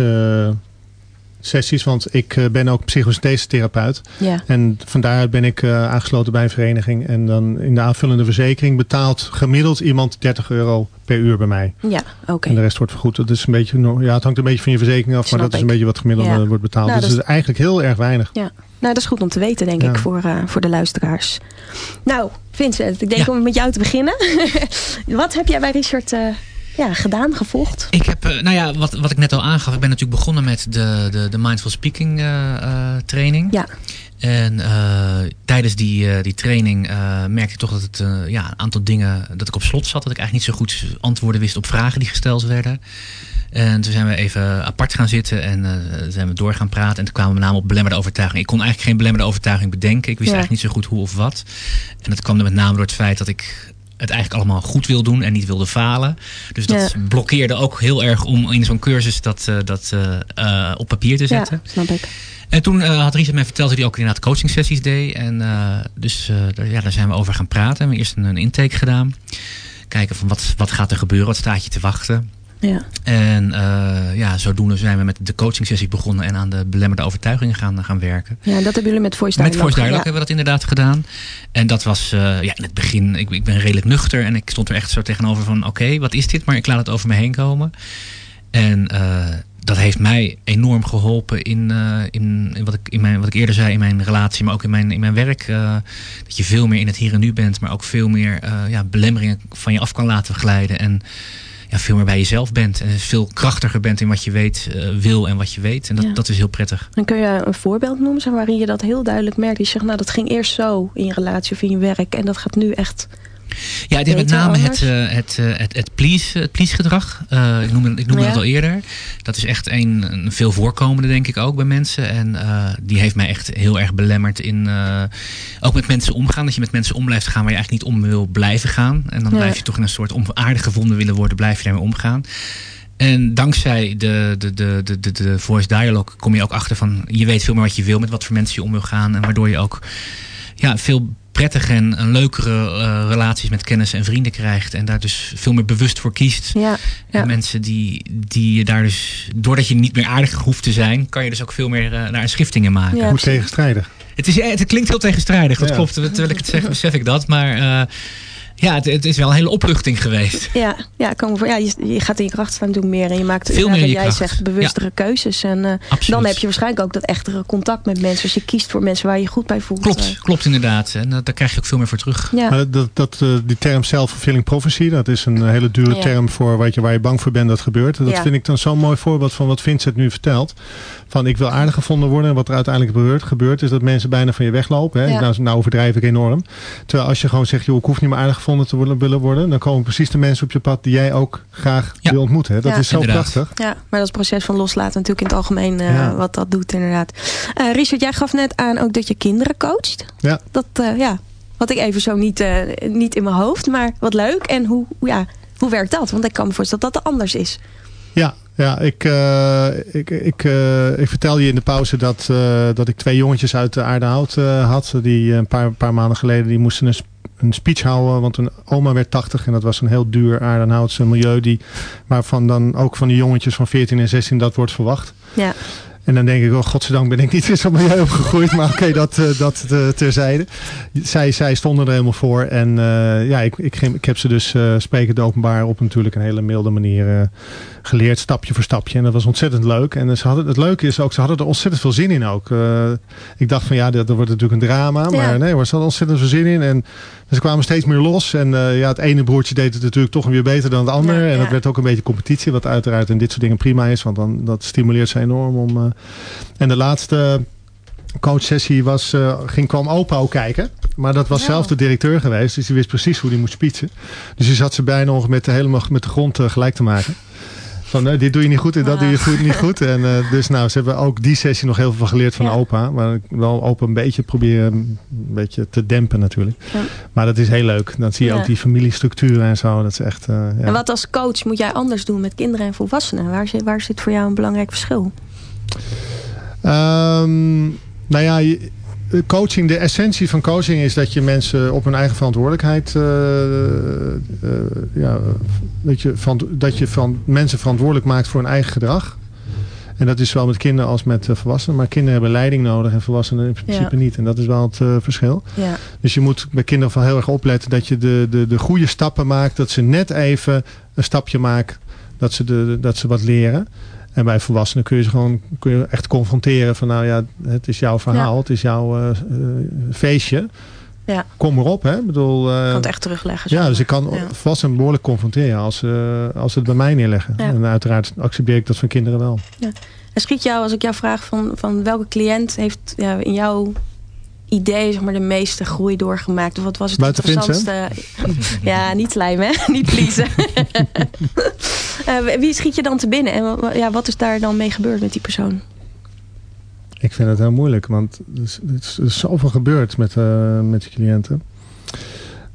sessies. Want ik eh, ben ook psychosynthese therapeut. Ja. En van daaruit ben ik eh, aangesloten bij een vereniging. En dan in de aanvullende verzekering betaalt gemiddeld iemand 30 euro per uur bij mij. Ja, oké. En de rest wordt vergoed. Dat is een beetje, ja, het hangt een beetje van je verzekering af. Snap maar dat is een beetje wat gemiddeld Ja. eh, wordt betaald. Nou, dus dat het is eigenlijk heel erg weinig. Ja, nou dat is goed om te weten denk Ja. ik voor, eh, voor de luisteraars. Nou, Vincent, ik denk Ja. om met jou te beginnen. Wat heb jij bij Richard eh, ja, gedaan, gevolgd? Ik heb, eh, nou ja, wat, wat ik net al aangaf. Ik ben natuurlijk begonnen met de, de, de Mindful Speaking eh, eh, training. Ja. En tijdens die, die training merkte ik toch dat het ja, een aantal dingen, dat ik op slot zat. Dat ik eigenlijk niet zo goed antwoorden wist op vragen die gesteld werden. En toen zijn we even apart gaan zitten en zijn we door gaan praten. En toen kwamen we met name op belemmerde overtuiging. Ik kon eigenlijk geen belemmerde overtuiging bedenken. Ik wist Ja. eigenlijk niet zo goed hoe of wat. En dat kwam er met name door het feit dat ik het eigenlijk allemaal goed wil doen en niet wilde falen. Dus dat Ja. blokkeerde ook heel erg om in zo'n cursus dat, eh, dat eh, eh, op papier te zetten. Ja, snap ik. En toen eh, had Richard mij verteld dat hij ook inderdaad coaching sessies deed. En dus daar, ja, daar zijn we over gaan praten. We hebben eerst een, een intake gedaan. Kijken van wat, wat gaat er gebeuren, wat staat je te wachten. Ja. En eh, ja, zodoende zijn we met de coaching sessies begonnen en aan de belemmerde overtuigingen gaan, gaan werken. ja, dat hebben jullie met Voice Met Dialogue. Voice Dialogue ja. hebben we dat inderdaad gedaan. En dat was eh, ja, in het begin, ik, ik ben redelijk nuchter en ik stond er echt zo tegenover van oké, wat is dit? Maar ik laat het over me heen komen. En eh, dat heeft mij enorm geholpen in, in, in wat, ik, in mijn, wat ik eerder zei in mijn relatie, maar ook in mijn, in mijn werk. dat je veel meer in het hier en nu bent, maar ook veel meer ja, belemmeringen van je af kan laten glijden. En ja, veel meer bij jezelf bent. En veel krachtiger bent in wat je weet, eh, wil en wat je weet. En dat, Ja. dat is heel prettig. En kun je een voorbeeld noemen waarin je dat heel duidelijk merkt? Je zegt, nou dat ging eerst zo in je relatie of in je werk. En dat gaat nu echt... Ja, het is met name het, eh, het, eh, het, het, please, het please gedrag. Eh, ik noemde, ik noemde Ja. het al eerder. Dat is echt een, een veel voorkomende, denk ik, ook bij mensen. En die heeft mij echt heel erg belemmerd in ook met mensen omgaan. Dat je met mensen om blijft gaan waar je eigenlijk niet om wil blijven gaan. En dan Ja. blijf je toch in een soort onaardig gevonden willen worden, blijf je daarmee omgaan. En dankzij de, de, de, de, de, de voice dialogue kom je ook achter van... je weet veel meer wat je wil, met wat voor mensen je om wil gaan. En waardoor je ook ja, veel prettige en, en leukere eh, relaties met kennis en vrienden krijgt. En daar dus veel meer bewust voor kiest. Ja, ja. En mensen die, die je daar dus... Doordat je niet meer aardig hoeft te zijn... kan je dus ook veel meer eh, naar schiftingen maken. Ja. Hoe tegenstrijdig. Het, is, eh, het klinkt heel tegenstrijdig, dat Ja. klopt. Terwijl ik het zeg, besef ik dat. Maar eh, ja, het, het is wel een hele opluchting geweest. Ja, ja, kom voor, ja je, je gaat in je kracht staan doen meer. En je maakt Veel meer wat je jij kracht. zegt, bewustere keuzes. En eh, dan heb je waarschijnlijk ook dat echtere contact met mensen. Als je kiest voor mensen waar je je goed bij voelt. Klopt, Eh, klopt inderdaad. En eh, daar krijg je ook veel meer voor terug. ja. Maar dat, dat, eh, die term self-fulfilling prophecy, dat is een hele dure Ja. term voor wat je, waar je bang voor bent dat gebeurt. Dat Ja. vind ik dan zo'n mooi voorbeeld van wat Vincent nu vertelt. Van ik wil aardig gevonden worden. En wat er uiteindelijk gebeurt, gebeurt is dat mensen bijna van je weglopen. Hè? Ja. Nou, nou overdrijf ik enorm. Terwijl als je gewoon zegt, joh, ik hoef niet meer aardig gevonden te willen, willen worden. Dan komen precies de mensen op je pad die jij ook graag Ja. wil ontmoeten. Hè? Dat Ja. is zo Inderdaad. prachtig. Ja, maar dat is het proces van loslaten natuurlijk in het algemeen eh, Ja. wat dat doet inderdaad. Eh Richard, jij gaf net aan ook dat je kinderen coacht. Ja. Dat, eh, ja, wat ik even zo niet, eh, niet in mijn hoofd, maar wat leuk. En hoe, ja, hoe werkt dat? Want ik kan me voorstellen dat dat anders is. Ja, ja ik, eh, ik, ik, eh, ik vertelde je in de pauze dat, eh, dat ik twee jongetjes uit de Aardehout eh had. Die een paar, paar maanden geleden die moesten een, een speech houden. Want een oma werd 80 en dat was een heel duur Aardenhoutse milieu. Die, waarvan dan ook van die jongetjes van 14 en 16 dat wordt verwacht. Ja, En dan denk ik, oh godzijdank ben ik niet in zo'n milieu opgegroeid. Maar oké, dat, eh, dat eh, terzijde. Zij, zij stonden er helemaal voor. En eh, ja, ik, ik, ik heb ze dus sprekend openbaar op natuurlijk een hele milde manier geleerd. Stapje voor stapje. En dat was ontzettend leuk. En ze hadden, het leuke is ook, ze hadden er ontzettend veel zin in ook. Ik dacht van ja, dat, dat wordt natuurlijk een drama. Maar Ja. nee hoor, ze hadden ontzettend veel zin in. En ze kwamen steeds meer los. En eh, ja, het ene broertje deed het natuurlijk toch weer beter dan het andere. Ja, en dat werd ook een beetje competitie. Wat uiteraard in dit soort dingen prima is. Want dan, dat stimuleert ze enorm om... eh, en de laatste coachsessie was, eh, ging, kwam opa ook kijken. Maar dat was Ja. zelf de directeur geweest. Dus die wist precies hoe die moest spitsen. Dus die zat ze bijna nog met de, helemaal met de grond gelijk te maken. Van eh, dit doe je niet goed en dat doe je goed, niet goed. En eh, dus nou, ze hebben ook die sessie nog heel veel geleerd van Ja. opa. Maar ik wel opa een beetje proberen een beetje te dempen natuurlijk. Ja. Maar dat is heel leuk. Dan zie je Ja. ook die familiestructuren en zo. Dat is echt... eh, ja. En wat als coach moet jij anders doen met kinderen en volwassenen? Waar zit, waar zit voor jou een belangrijk verschil? Ehm, nou ja, je- coaching, de essentie van coaching is dat je mensen op hun eigen verantwoordelijkheid, eh, eh, ja, dat je, van, dat je van mensen verantwoordelijk maakt voor hun eigen gedrag. En dat is zowel met kinderen als met eh, volwassenen. Maar kinderen hebben leiding nodig en volwassenen in principe Ja. niet. En dat is wel het verschil. Ja, Dus je moet bij kinderen van heel erg opletten dat je de, de, de goede stappen maakt. Dat ze net even een stapje maken. Dat ze, de, dat ze wat leren. En bij volwassenen kun je ze gewoon kun je echt confronteren van nou ja, het is jouw verhaal, Ja. het is jouw eh, eh, feestje. Ja. Kom erop, hè? Ik bedoel, eh, kan het echt terugleggen. ja, dus ik kan. Ja. volwassenen behoorlijk confronteren als, als ze het bij mij neerleggen. Ja. En uiteraard accepteer ik dat van kinderen wel. En schiet jou, als ik jou vraag van, van welke cliënt heeft ja, in jouw idee zeg maar, de meeste groei doorgemaakt? Of wat was het Buiten interessantste? Ja, niet slijmen, hè? niet pleasen. Eh, wie schiet je dan te binnen? En ja, wat is daar dan mee gebeurd met die persoon? Ik vind het heel moeilijk, want er is, er is, zoveel gebeurd met, eh, met de cliënten.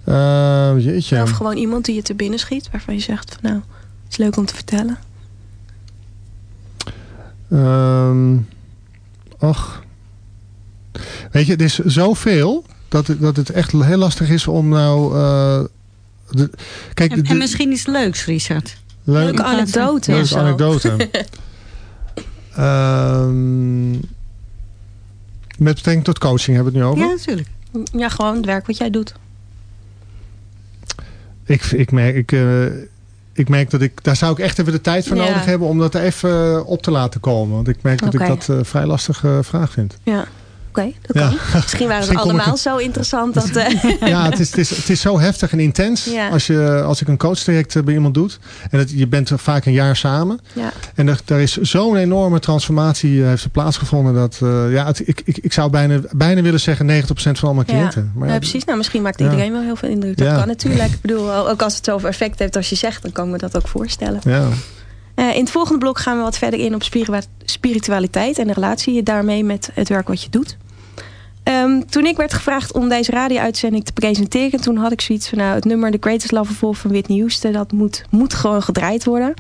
Eh, jeetje. Of gewoon iemand die je te binnen schiet, waarvan je zegt van nou, het is leuk om te vertellen. Ehm ach. Weet je, het is zoveel dat, het- dat het echt heel lastig is om nou... eh, de, kijk, En, de- en misschien iets leuks, Richard. leuk, Leuke anekdote. leuke anekdote. Ehm, met betrekking tot coaching hebben we het nu over. Ja, natuurlijk. Ja, gewoon het werk wat jij doet. Ik, ik merk, ik, eh, ik merk dat ik, daar zou ik echt even de tijd voor Ja. nodig hebben om dat even op te laten komen. Want ik merk dat ik dat eh, vrij lastige vraag vind. Ja. Oké, dat Ja. kan. Misschien waren ze ik allemaal zo interessant dat... eh, Ja, het is, het, is, het is zo heftig en intens Ja. als, je, als ik een coachtraject eh, bij iemand doe. En het, je bent er vaak een jaar samen. ja. En er, er is zo'n enorme transformatie eh, heeft plaatsgevonden. Dat, ja, het- ik, ik, ik zou bijna, bijna willen zeggen 90% van al mijn cliënten. Maar ja, precies. Nou, misschien maakt iedereen wel heel veel indruk. Dat Ja. kan natuurlijk. Ik bedoel, ook als het zoveel effect heeft als je zegt, dan kan ik me dat ook voorstellen. Ja. Eh, in het volgende blok gaan we wat verder in op spiritua- spiritualiteit en de relatie daarmee met het werk wat je doet. Ehm, toen ik werd gevraagd om deze radio-uitzending te presenteren, toen had ik zoiets van, nou, het nummer The Greatest Love of All van Whitney Houston, dat moet, moet gewoon gedraaid worden.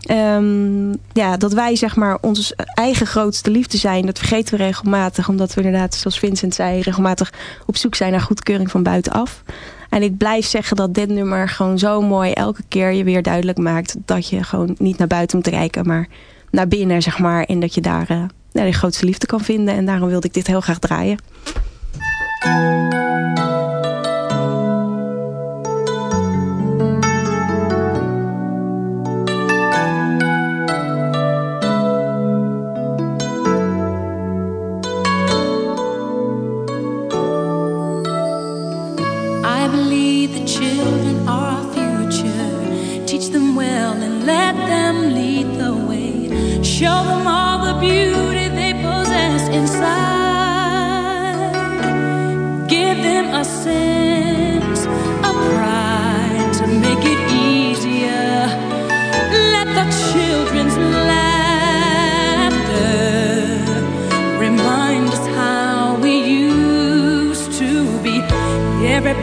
Ehm, ja, dat wij zeg maar onze eigen grootste liefde zijn, dat vergeten we regelmatig, omdat we inderdaad, zoals Vincent zei, regelmatig op zoek zijn naar goedkeuring van buitenaf. En ik blijf zeggen dat dit nummer gewoon zo mooi elke keer je weer duidelijk maakt dat je gewoon niet naar buiten moet kijken, maar naar binnen, zeg maar. En dat je daar eh, ja, de grootste liefde kan vinden. En daarom wilde ik dit heel graag draaien. Show them all the beauty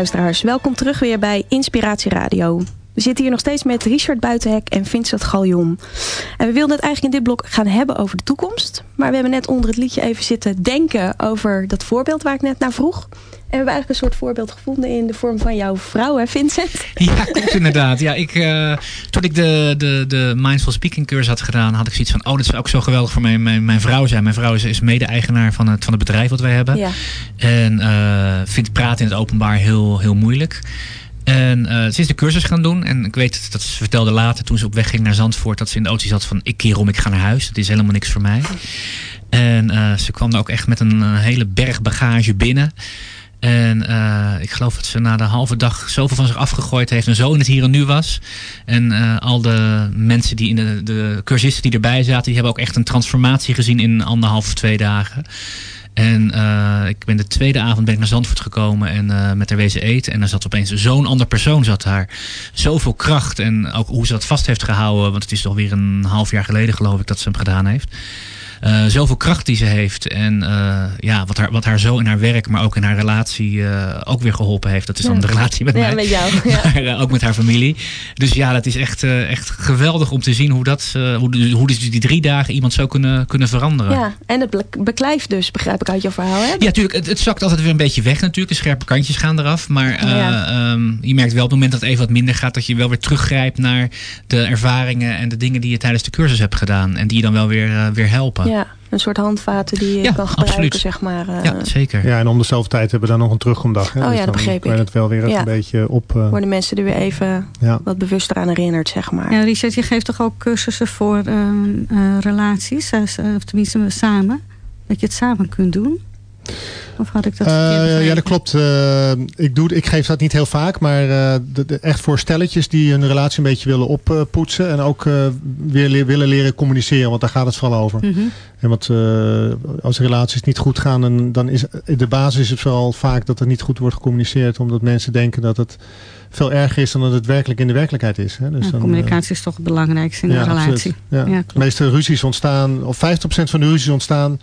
luisteraars, welkom terug weer bij Inspiratie Radio. We zitten hier nog steeds met Richard Buitenhek en Vincent Galjon. En we wilden het eigenlijk in dit blok gaan hebben over de toekomst. Maar we hebben net onder het liedje even zitten denken over dat voorbeeld waar ik net naar vroeg. En we hebben eigenlijk een soort voorbeeld gevonden in de vorm van jouw vrouw, hè Vincent? Ja, klopt inderdaad. Ja, ik, eh, toen ik de, de, de Mindful Speaking cursus had gedaan, had ik zoiets van, oh, dat is ook zo geweldig voor mijn, mijn, mijn vrouw zijn. Mijn vrouw is, is mede-eigenaar van het, van het bedrijf wat wij hebben. Ja. En eh, vindt praten in het openbaar heel, heel moeilijk. En eh, ze is de cursus gaan doen. En ik weet dat ze vertelde later, toen ze op weg ging naar Zandvoort, dat ze in de auto zat van, ik keer om, ik ga naar huis. Dat is helemaal niks voor mij. En eh, ze kwam er ook echt met een, hele berg bagage binnen. En ik geloof dat ze na de halve dag zoveel van zich afgegooid heeft en zo in het hier en nu was. En al de mensen die in de, de cursisten die erbij zaten, die hebben ook echt een transformatie gezien in anderhalf twee dagen. En eh, ik ben de tweede avond ben ik naar Zandvoort gekomen en eh, met haar wezen eten. En er zat opeens zo'n ander persoon zat daar. Zoveel kracht en ook hoe ze dat vast heeft gehouden. Want het is toch weer een half jaar geleden geloof ik dat ze hem gedaan heeft. Eh, zoveel kracht die ze heeft. En eh, ja, wat haar, wat haar zo in haar werk, maar ook in haar relatie eh, ook weer geholpen heeft. Dat is dan de relatie met Ja, mij. met jou, ja. Maar ook met haar familie. Dus ja, dat is echt, echt geweldig om te zien hoe, dat, hoe, hoe dus die drie dagen iemand zo kunnen, kunnen veranderen. Ja, en het bek- beklijft dus, begrijp ik uit je verhaal, hè? Ja, natuurlijk. Het, het zakt altijd weer een beetje weg natuurlijk. De scherpe kantjes gaan eraf. Maar eh, Ja. ehm, je merkt wel op het moment dat het even wat minder gaat... dat je wel weer teruggrijpt naar de ervaringen en de dingen die je tijdens de cursus hebt gedaan. En die je dan wel weer, weer helpen. Ja, een soort handvaten die je Ja, kan gebruiken, absoluut. zeg maar. eh, Ja, zeker. Ja, en om dezelfde tijd hebben we dan nog een terugkomdag. Hè? Oh ja, dat dan begreep kan je ik. het wel weer Ja. een beetje op... eh, Worden mensen er weer even ja. wat bewuster aan herinnerd, zeg maar. Ja, Richard, je geeft toch ook cursussen voor ehm, eh, relaties? eh, of tenminste samen. Dat je het samen kunt doen? Of had ik dat Eh, ja, dat klopt. Eh, ik, doe, ik geef dat niet heel vaak, maar eh, de, de- echt voor stelletjes die hun relatie een beetje willen oppoetsen. en ook weer le- willen leren communiceren, want daar gaat het vooral over. Mhm. En want eh, als relaties niet goed gaan, dan, dan is de basis is het vooral vaak dat er niet goed wordt gecommuniceerd. Omdat mensen denken dat het veel erger is dan dat het werkelijk in de werkelijkheid is. Hè. Dus Ja, dan, communicatie is toch het belangrijkste in een relatie. Ja. De meeste ruzies ontstaan, of 50% van de ruzies ontstaan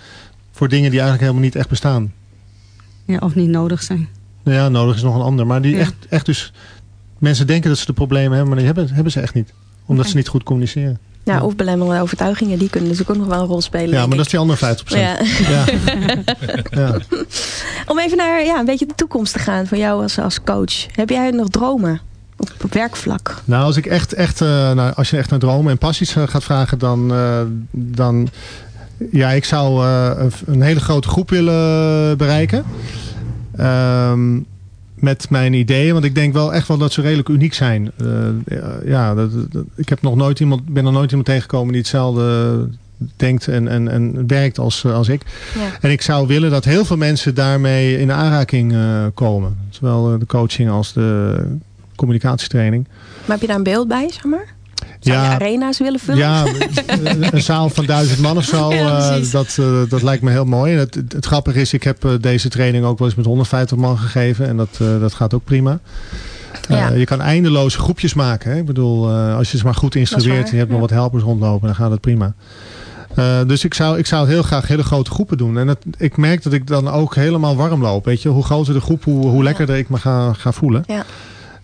voor dingen die eigenlijk helemaal niet echt bestaan. Ja, of niet nodig zijn. Nou ja, nodig is nog een ander. Maar die Ja. echt, echt dus... Mensen denken dat ze de problemen hebben, maar die hebben, hebben ze echt niet. Omdat ze niet goed communiceren. Ja, of belemmerende overtuigingen, die kunnen natuurlijk ook nog wel een rol spelen. Ja, maar dat is die andere 50%. Ja. Ja. ja. Om even naar ja, een beetje de toekomst te gaan van jou als, als coach. Heb jij nog dromen op, op werkvlak? Nou, als ik echt, echt eh, nou, als je echt naar dromen en passies eh, gaat vragen, dan, eh, dan ja, ik zou eh, een, hele grote groep willen bereiken. Ehm, met mijn ideeën, want ik denk wel echt wel dat ze redelijk uniek zijn. Eh, ja, dat, dat- ik heb nog nooit iemand, ben nog nooit iemand tegengekomen die hetzelfde denkt en, en, en werkt als, eh, als ik. Ja. En ik zou willen dat heel veel mensen daarmee in aanraking komen. Zowel de coaching als de communicatietraining. Maar heb je daar een beeld bij, zeg maar? Zou je Ja, arena's willen vullen? ja, een- zaal van duizend man of zo, Ja, eh, dat, eh, dat lijkt me heel mooi. Het, het, het grappige is, ik heb eh, deze training ook wel eens met 150 man gegeven. En dat, dat gaat ook prima. Je kan eindeloze groepjes maken. Hè? Ik bedoel, als je ze maar goed instrueert en je hebt nog ja. wat helpers rondlopen, dan gaat het prima. Dus ik zou, ik zou heel graag hele grote groepen doen. En dat, ik merk dat ik dan ook helemaal warm loop. Weet je? Hoe groter de groep, hoe, hoe lekkerder ik me ga, ga voelen. Ja.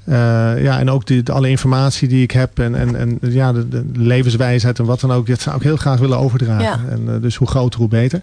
Eh, ja, en ook die, alle informatie die ik heb en, en, en ja, de, de levenswijsheid en wat dan ook, dat zou ik heel graag willen overdragen. Ja. En, eh, dus hoe groter, hoe beter.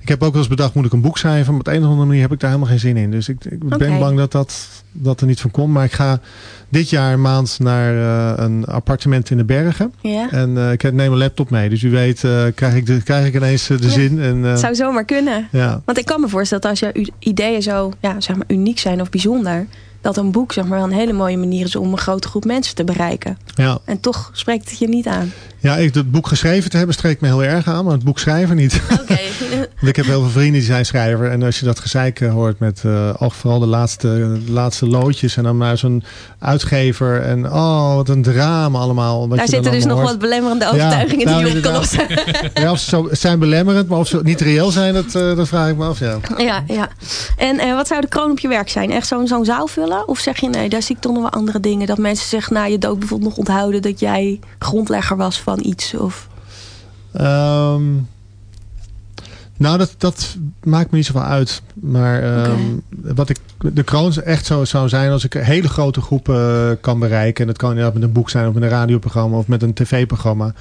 Ik heb ook wel eens bedacht, moet ik een boek schrijven? Maar op de een of andere manier heb ik daar helemaal geen zin in. Dus ik, ik ben bang dat, dat dat er niet van komt. Maar ik ga dit jaar een maand naar eh, een appartement in de bergen. Ja. En ik neem een laptop mee. Dus u weet, krijg, ik de, krijg ik ineens de Ja. zin. En, Het zou zomaar kunnen. ja. Want ik kan me voorstellen dat als u- ideeën zo ja, zeg maar uniek zijn of bijzonder... dat een boek zeg maar, wel een hele mooie manier is om een grote groep mensen te bereiken. Ja. En toch spreekt het je niet aan. Ja, ik, het boek geschreven te hebben streekt me heel erg aan. Maar het boek schrijven niet. Oké. Want ik heb heel veel vrienden die zijn schrijver. En als je dat gezeik eh, hoort met ook vooral de laatste, de laatste loodjes. En dan maar zo'n uitgever. En oh, wat een drama allemaal. Daar zitten dus nog wat belemmerende overtuigingen nou, die je kan lossen. Ja, of ze zo zijn belemmerend. Maar of ze niet reëel zijn, dat, dat vraag ik me af. Ja. Ja, ja. En wat zou de kroon op je werk zijn? Echt zo'n zo'n zaal vullen? Of zeg je nee, daar zie ik toch nog wel andere dingen. Dat mensen zich na je dood bijvoorbeeld nog onthouden dat jij grondlegger was van iets? Of... Ehm, Nou, dat, dat maakt me niet zoveel uit. Maar ehm, wat ik, de kroon echt zo zou zijn als ik hele grote groepen eh, kan bereiken. En dat kan inderdaad met een boek zijn of met een radioprogramma of met een tv-programma.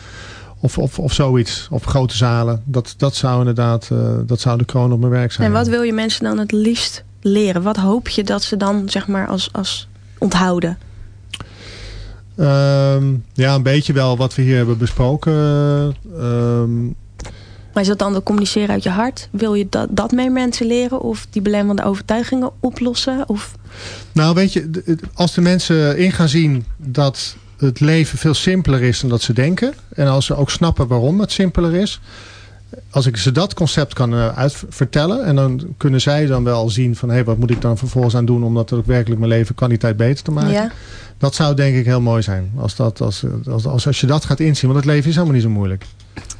Of, of, of zoiets. Of grote zalen. Dat, dat zou inderdaad eh, dat zou de kroon op mijn werk zijn. En wat wil je mensen dan het liefst leren? Wat hoop je dat ze dan zeg maar als, als onthouden? Ehm, ja, een beetje wel wat we hier hebben besproken. Ehm, Maar is dat dan het communiceren uit je hart? Wil je dat, dat mee mensen leren? Of die belemmerende overtuigingen oplossen? Of... Nou, weet je, de- als de mensen in gaan zien dat het leven veel simpeler is dan dat ze denken. En als ze ook snappen waarom het simpeler is. Als ik ze dat concept kan eh, uitvertellen. En dan kunnen zij dan wel zien van... hé, wat moet ik dan vervolgens aan doen... om dat ook werkelijk mijn leven kwaliteit beter te maken. Ja. Dat zou denk ik heel mooi zijn. Als, dat, als, als, als, als je dat gaat inzien. Want het leven is helemaal niet zo moeilijk.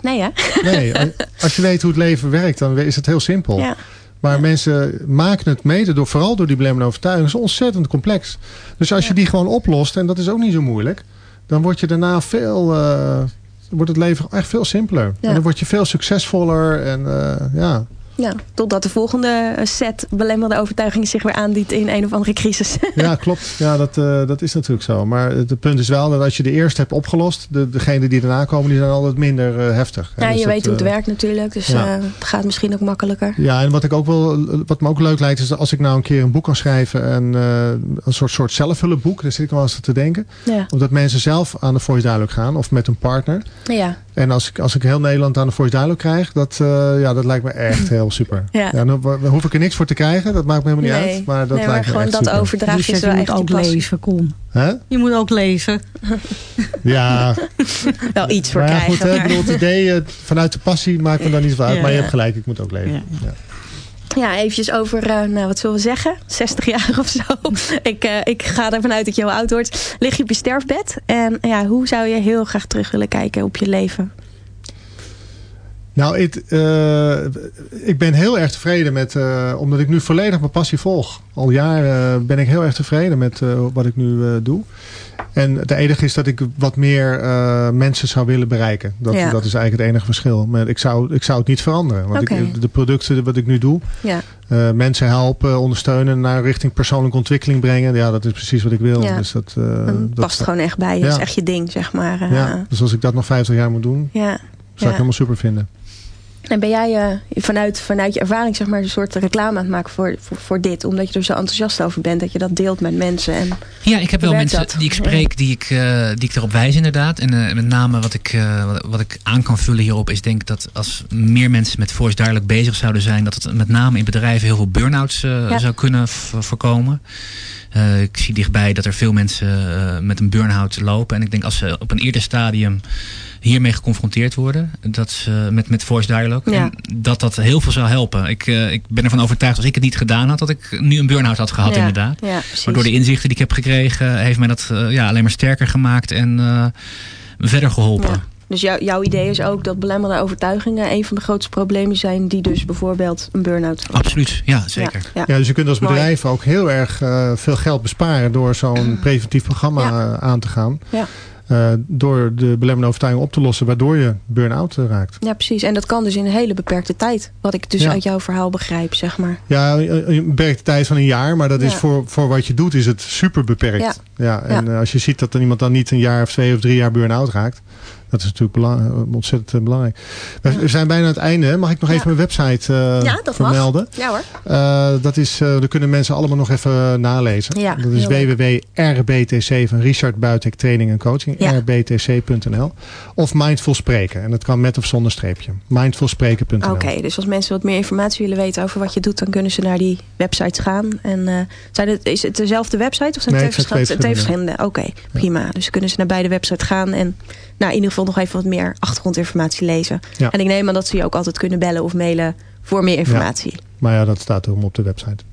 Nee hè? Nee, als je weet hoe het leven werkt, dan is het heel simpel. Ja. Maar mensen maken het mede, door, vooral door die belemmerende overtuigingen, is ontzettend complex. Dus als je die gewoon oplost, en dat is ook niet zo moeilijk, dan word je daarna veel, eh, wordt het leven echt veel simpeler. Ja. En dan word je veel succesvoller en eh, ja. Ja, totdat de volgende set belemmerende overtuigingen zich weer aandient in een of andere crisis. Ja, klopt. Ja, dat, eh, dat is natuurlijk zo. Maar het punt is wel dat als je de eerste hebt opgelost, de, degenen die daarna komen, die zijn altijd minder eh, heftig. Ja, En dus je dat, weet hoe het eh, werkt natuurlijk. Dus ja. eh, het gaat misschien ook makkelijker. Ja, en wat, ik ook wel, wat me ook leuk lijkt is dat als ik nou een keer een boek kan schrijven. En, eh, een soort, soort zelfhulpboek. Daar zit ik wel eens te denken. Ja. Of dat mensen zelf aan de Voice Dialogue gaan. Of met een partner. Ja. En als ik, als ik heel Nederland aan de Voice Dialogue krijg. Dat, eh, ja, dat lijkt me echt heel super. Ja. dan ho- hoef ik er niks voor te krijgen. Dat maakt me helemaal niet Nee. uit. Maar dat Nee, maar lijkt me gewoon echt dat super. Richard, wel je echt ook lezen, kom. Hè? Je moet ook lezen. Ja, Wel iets voor maar ja, krijgen. goed, hè, ik maar- bedoel, het idee eh, vanuit de passie maakt me dan niet zo uit. Ja. maar je hebt gelijk, ik moet ook leven. Ja. Ja. Eventjes over, eh, nou wat zullen we zeggen, 60 jaar of zo. ik, eh, ik ga ervan uit dat je heel oud wordt. Lig je op je sterfbed en ja, hoe zou je heel graag terug willen kijken op je leven? Nou, eh, ik ben heel erg tevreden met, eh, omdat ik nu volledig mijn passie volg. Al jaren eh, ben ik heel erg tevreden met wat ik nu doe. En het enige is dat ik wat meer mensen zou willen bereiken. Dat, Ja. dat is eigenlijk het enige verschil. Maar ik zou, ik zou het niet veranderen. Want ik, de producten wat ik nu doe, Ja, mensen helpen, ondersteunen, naar richting persoonlijke ontwikkeling brengen. Ja, dat is precies wat ik wil. Ja. Dus dat, dat dat past gewoon echt bij je. Dat is echt je ding, zeg maar. Ja, dus als ik dat nog 50 jaar moet doen, ja. zou ik helemaal super vinden. En ben jij eh, vanuit, vanuit je ervaring zeg maar, een soort reclame aan het maken voor, voor, voor dit? Omdat je er zo enthousiast over bent, dat je dat deelt met mensen. En, Ja, ik heb wel mensen dat? die ik spreek die ik, eh, die ik erop wijs inderdaad. En eh, met name wat ik, wat, ik aan kan vullen hierop is denk ik dat als meer mensen met voice duidelijk bezig zouden zijn. Dat het met name in bedrijven heel veel burn-outs Ja. zou kunnen voorkomen. Ik zie dichtbij dat er veel mensen met een burn-out lopen. En ik denk als ze op een eerder stadium hiermee geconfronteerd worden. Dat ze, met, met voice dialogue. Ja. En dat dat heel veel zou helpen. Ik, eh, ik ben ervan overtuigd als ik het niet gedaan had. Dat ik nu een burn-out had gehad ja, inderdaad. Ja. Maar door de inzichten die ik heb gekregen, heeft mij dat eh, ja, alleen maar sterker gemaakt en eh, verder geholpen. Ja. Dus jou- jouw idee is ook dat belemmerende overtuigingen een van de grootste problemen zijn die dus bijvoorbeeld een burn-out Absoluut, ja, zeker. Ja, ja. Ja, dus je kunt als Mooi. bedrijf ook heel erg eh, veel geld besparen door zo'n preventief programma Ja. aan te gaan. Eh, door de belemmerende overtuiging op te lossen, waardoor je burn-out eh, raakt. Ja, precies. En dat kan dus in een hele beperkte tijd. Wat ik dus Ja. uit jouw verhaal begrijp, zeg maar. Ja, een beperkte tijd van een jaar, maar dat is voor, voor wat je doet is het super beperkt. Ja. Ja. en eh, als je ziet dat er iemand dan niet een jaar of twee of drie jaar burn-out raakt, dat is natuurlijk belang- ontzettend eh, belangrijk. We zijn bijna aan het einde. hè. Mag ik nog Ja. even mijn website eh, Ja, dat mag. vermelden? Ja hoor. Eh, dat is, eh daar kunnen mensen allemaal nog even nalezen. Ja, dat is www.rbtc van Richard Buitek Training en Coaching. Ja. rbtc.nl Of Mindful Spreken. En dat kan met of zonder streepje. Mindfulspreken.nl Oké, dus als mensen wat meer informatie willen weten over wat je doet, dan kunnen ze naar die websites gaan. En eh, zijn het, is het dezelfde website of zijn Nee, het verschillende? twee verschillende. Oké, prima. Dus kunnen ze naar beide websites gaan en nou, in ieder geval nog even wat meer achtergrondinformatie lezen. Ja. En ik neem aan dat ze je ook altijd kunnen bellen of mailen voor meer informatie. Maar ja, dat staat erom op de website.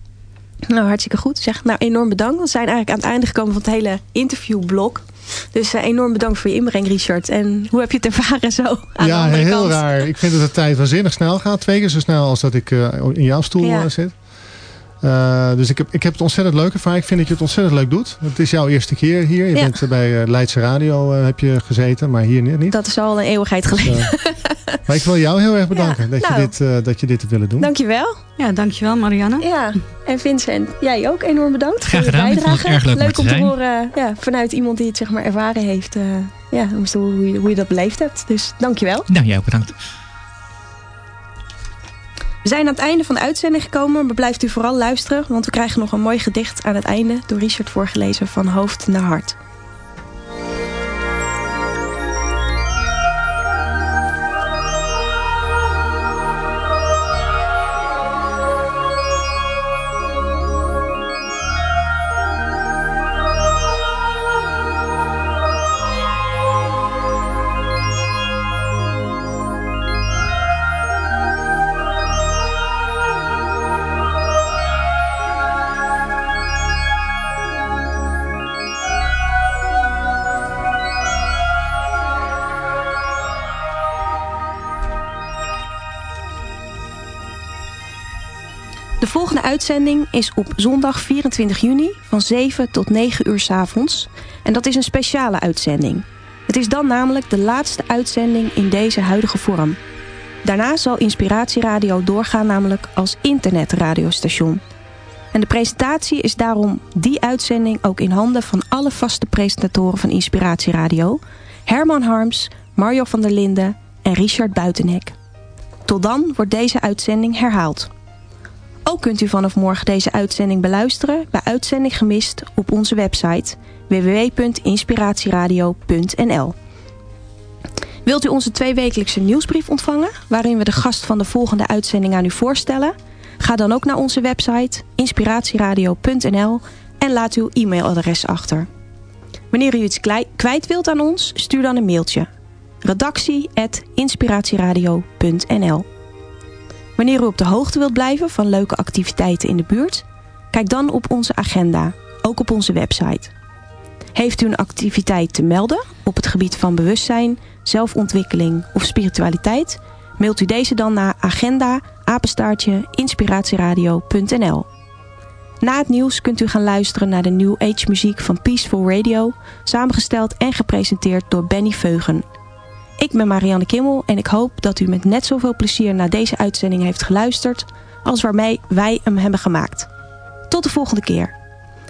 Nou, hartstikke goed. Zeg, nou, enorm bedankt. We zijn eigenlijk aan het einde gekomen van het hele interviewblok. Dus eh, enorm bedankt voor je inbreng, Richard. En hoe heb je het ervaren zo aan de ja, andere heel kant? raar. Ik vind dat de tijd waanzinnig snel gaat. Twee keer zo snel als dat ik eh, in jouw stoel Ja. eh, zit. Eh, dus ik heb, ik heb het ontzettend leuk ervaren. Ik vind dat je het ontzettend leuk doet. Het is jouw eerste keer hier. Je Ja. bent eh, bij eh, Leidse Radio eh, heb je gezeten, maar hier niet. Dat is al een eeuwigheid geleden. Dus, eh, Maar ik wil jou heel erg bedanken Ja, dat, nou. je dit, eh, dat je dit hebt willen doen. Dankjewel. Ja, dankjewel Marianne. Ja, en Vincent, jij ook enorm bedankt Graag voor je gedaan. Ik vond het bijdrage. erg leuk om om te horen ja, vanuit iemand die het zeg maar ervaren heeft. eh, ja, om te horen hoe je, hoe je dat beleefd hebt. Dus dankjewel. Nou, jij ook bedankt. We zijn aan het einde van de uitzending gekomen, maar blijft u vooral luisteren, want we krijgen nog een mooi gedicht aan het einde door Richard voorgelezen van hoofd naar hart. Uitzending is op zondag 24 juni van 7 tot 9 uur 's avonds. En dat is een speciale uitzending. Het is dan namelijk de laatste uitzending in deze huidige vorm. Daarna zal Inspiratieradio doorgaan namelijk als internetradiostation. En de presentatie is daarom die uitzending ook in handen van alle vaste presentatoren van Inspiratieradio. Herman Harms, Mario van der Linden en Richard Buitenhek. Tot dan wordt deze uitzending herhaald. Ook kunt u vanaf morgen deze uitzending beluisteren bij Uitzending Gemist op onze website www.inspiratieradio.nl. Wilt u onze tweewekelijkse nieuwsbrief ontvangen, waarin we de gast van de volgende uitzending aan u voorstellen? Ga dan ook naar onze website inspiratieradio.nl en laat uw e-mailadres achter. Wanneer u iets kwijt wilt aan ons, stuur dan een mailtje. redactie@inspiratieradio.nl. Wanneer u op de hoogte wilt blijven van leuke activiteiten in de buurt, kijk dan op onze agenda, ook op onze website. Heeft u een activiteit te melden op het gebied van bewustzijn, zelfontwikkeling of spiritualiteit? Mailt u deze dan naar agenda inspiratieradio.nl. Na het nieuws kunt u gaan luisteren naar de New Age muziek van Peaceful Radio, samengesteld en gepresenteerd door Benny Veugen. Ik ben Marianne Kimmel en ik hoop dat u met net zoveel plezier naar deze uitzending heeft geluisterd als waarmee wij hem hebben gemaakt. Tot de volgende keer.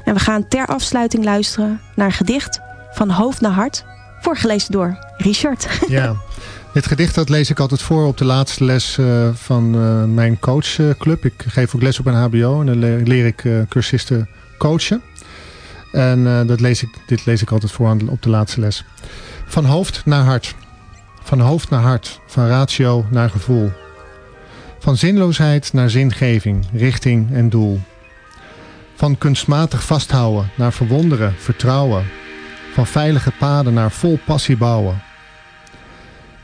En we gaan ter afsluiting luisteren naar een gedicht van hoofd naar hart, voorgelezen door Richard. Ja, dit gedicht dat lees ik altijd voor op de laatste les eh, van eh, mijn coachclub. ik geef ook les op een hbo en dan le- leer ik eh, cursisten coachen. En dat lees ik, dit lees ik altijd voor op de laatste les. Van hoofd naar hart. Van hoofd naar hart. Van ratio naar gevoel. Van zinloosheid naar zingeving, richting en doel. Van kunstmatig vasthouden naar verwonderen, vertrouwen. Van veilige paden naar vol passie bouwen.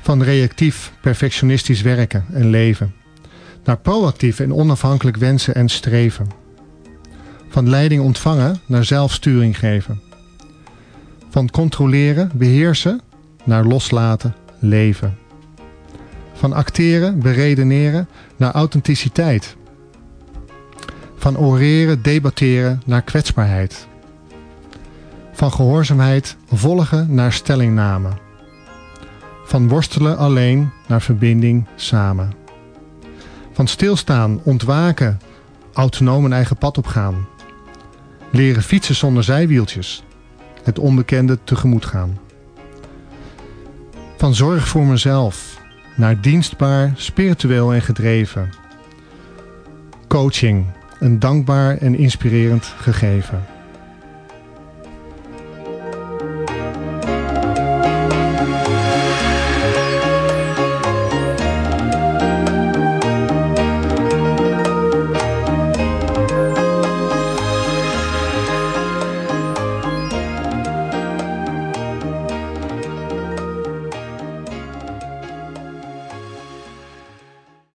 Van reactief, perfectionistisch werken en leven. Naar proactief en onafhankelijk wensen en streven. Van leiding ontvangen naar zelfsturing geven. Van controleren, beheersen naar loslaten, leven. Van acteren, beredeneren naar authenticiteit. Van oreren, debatteren naar kwetsbaarheid. Van gehoorzaamheid volgen naar stellingname. Van worstelen alleen naar verbinding samen. Van stilstaan, ontwaken, autonoom een eigen pad opgaan. Leren fietsen zonder zijwieltjes. Het onbekende tegemoet gaan. Van zorg voor mezelf naar dienstbaar, spiritueel en gedreven. Coaching, een dankbaar en inspirerend gegeven.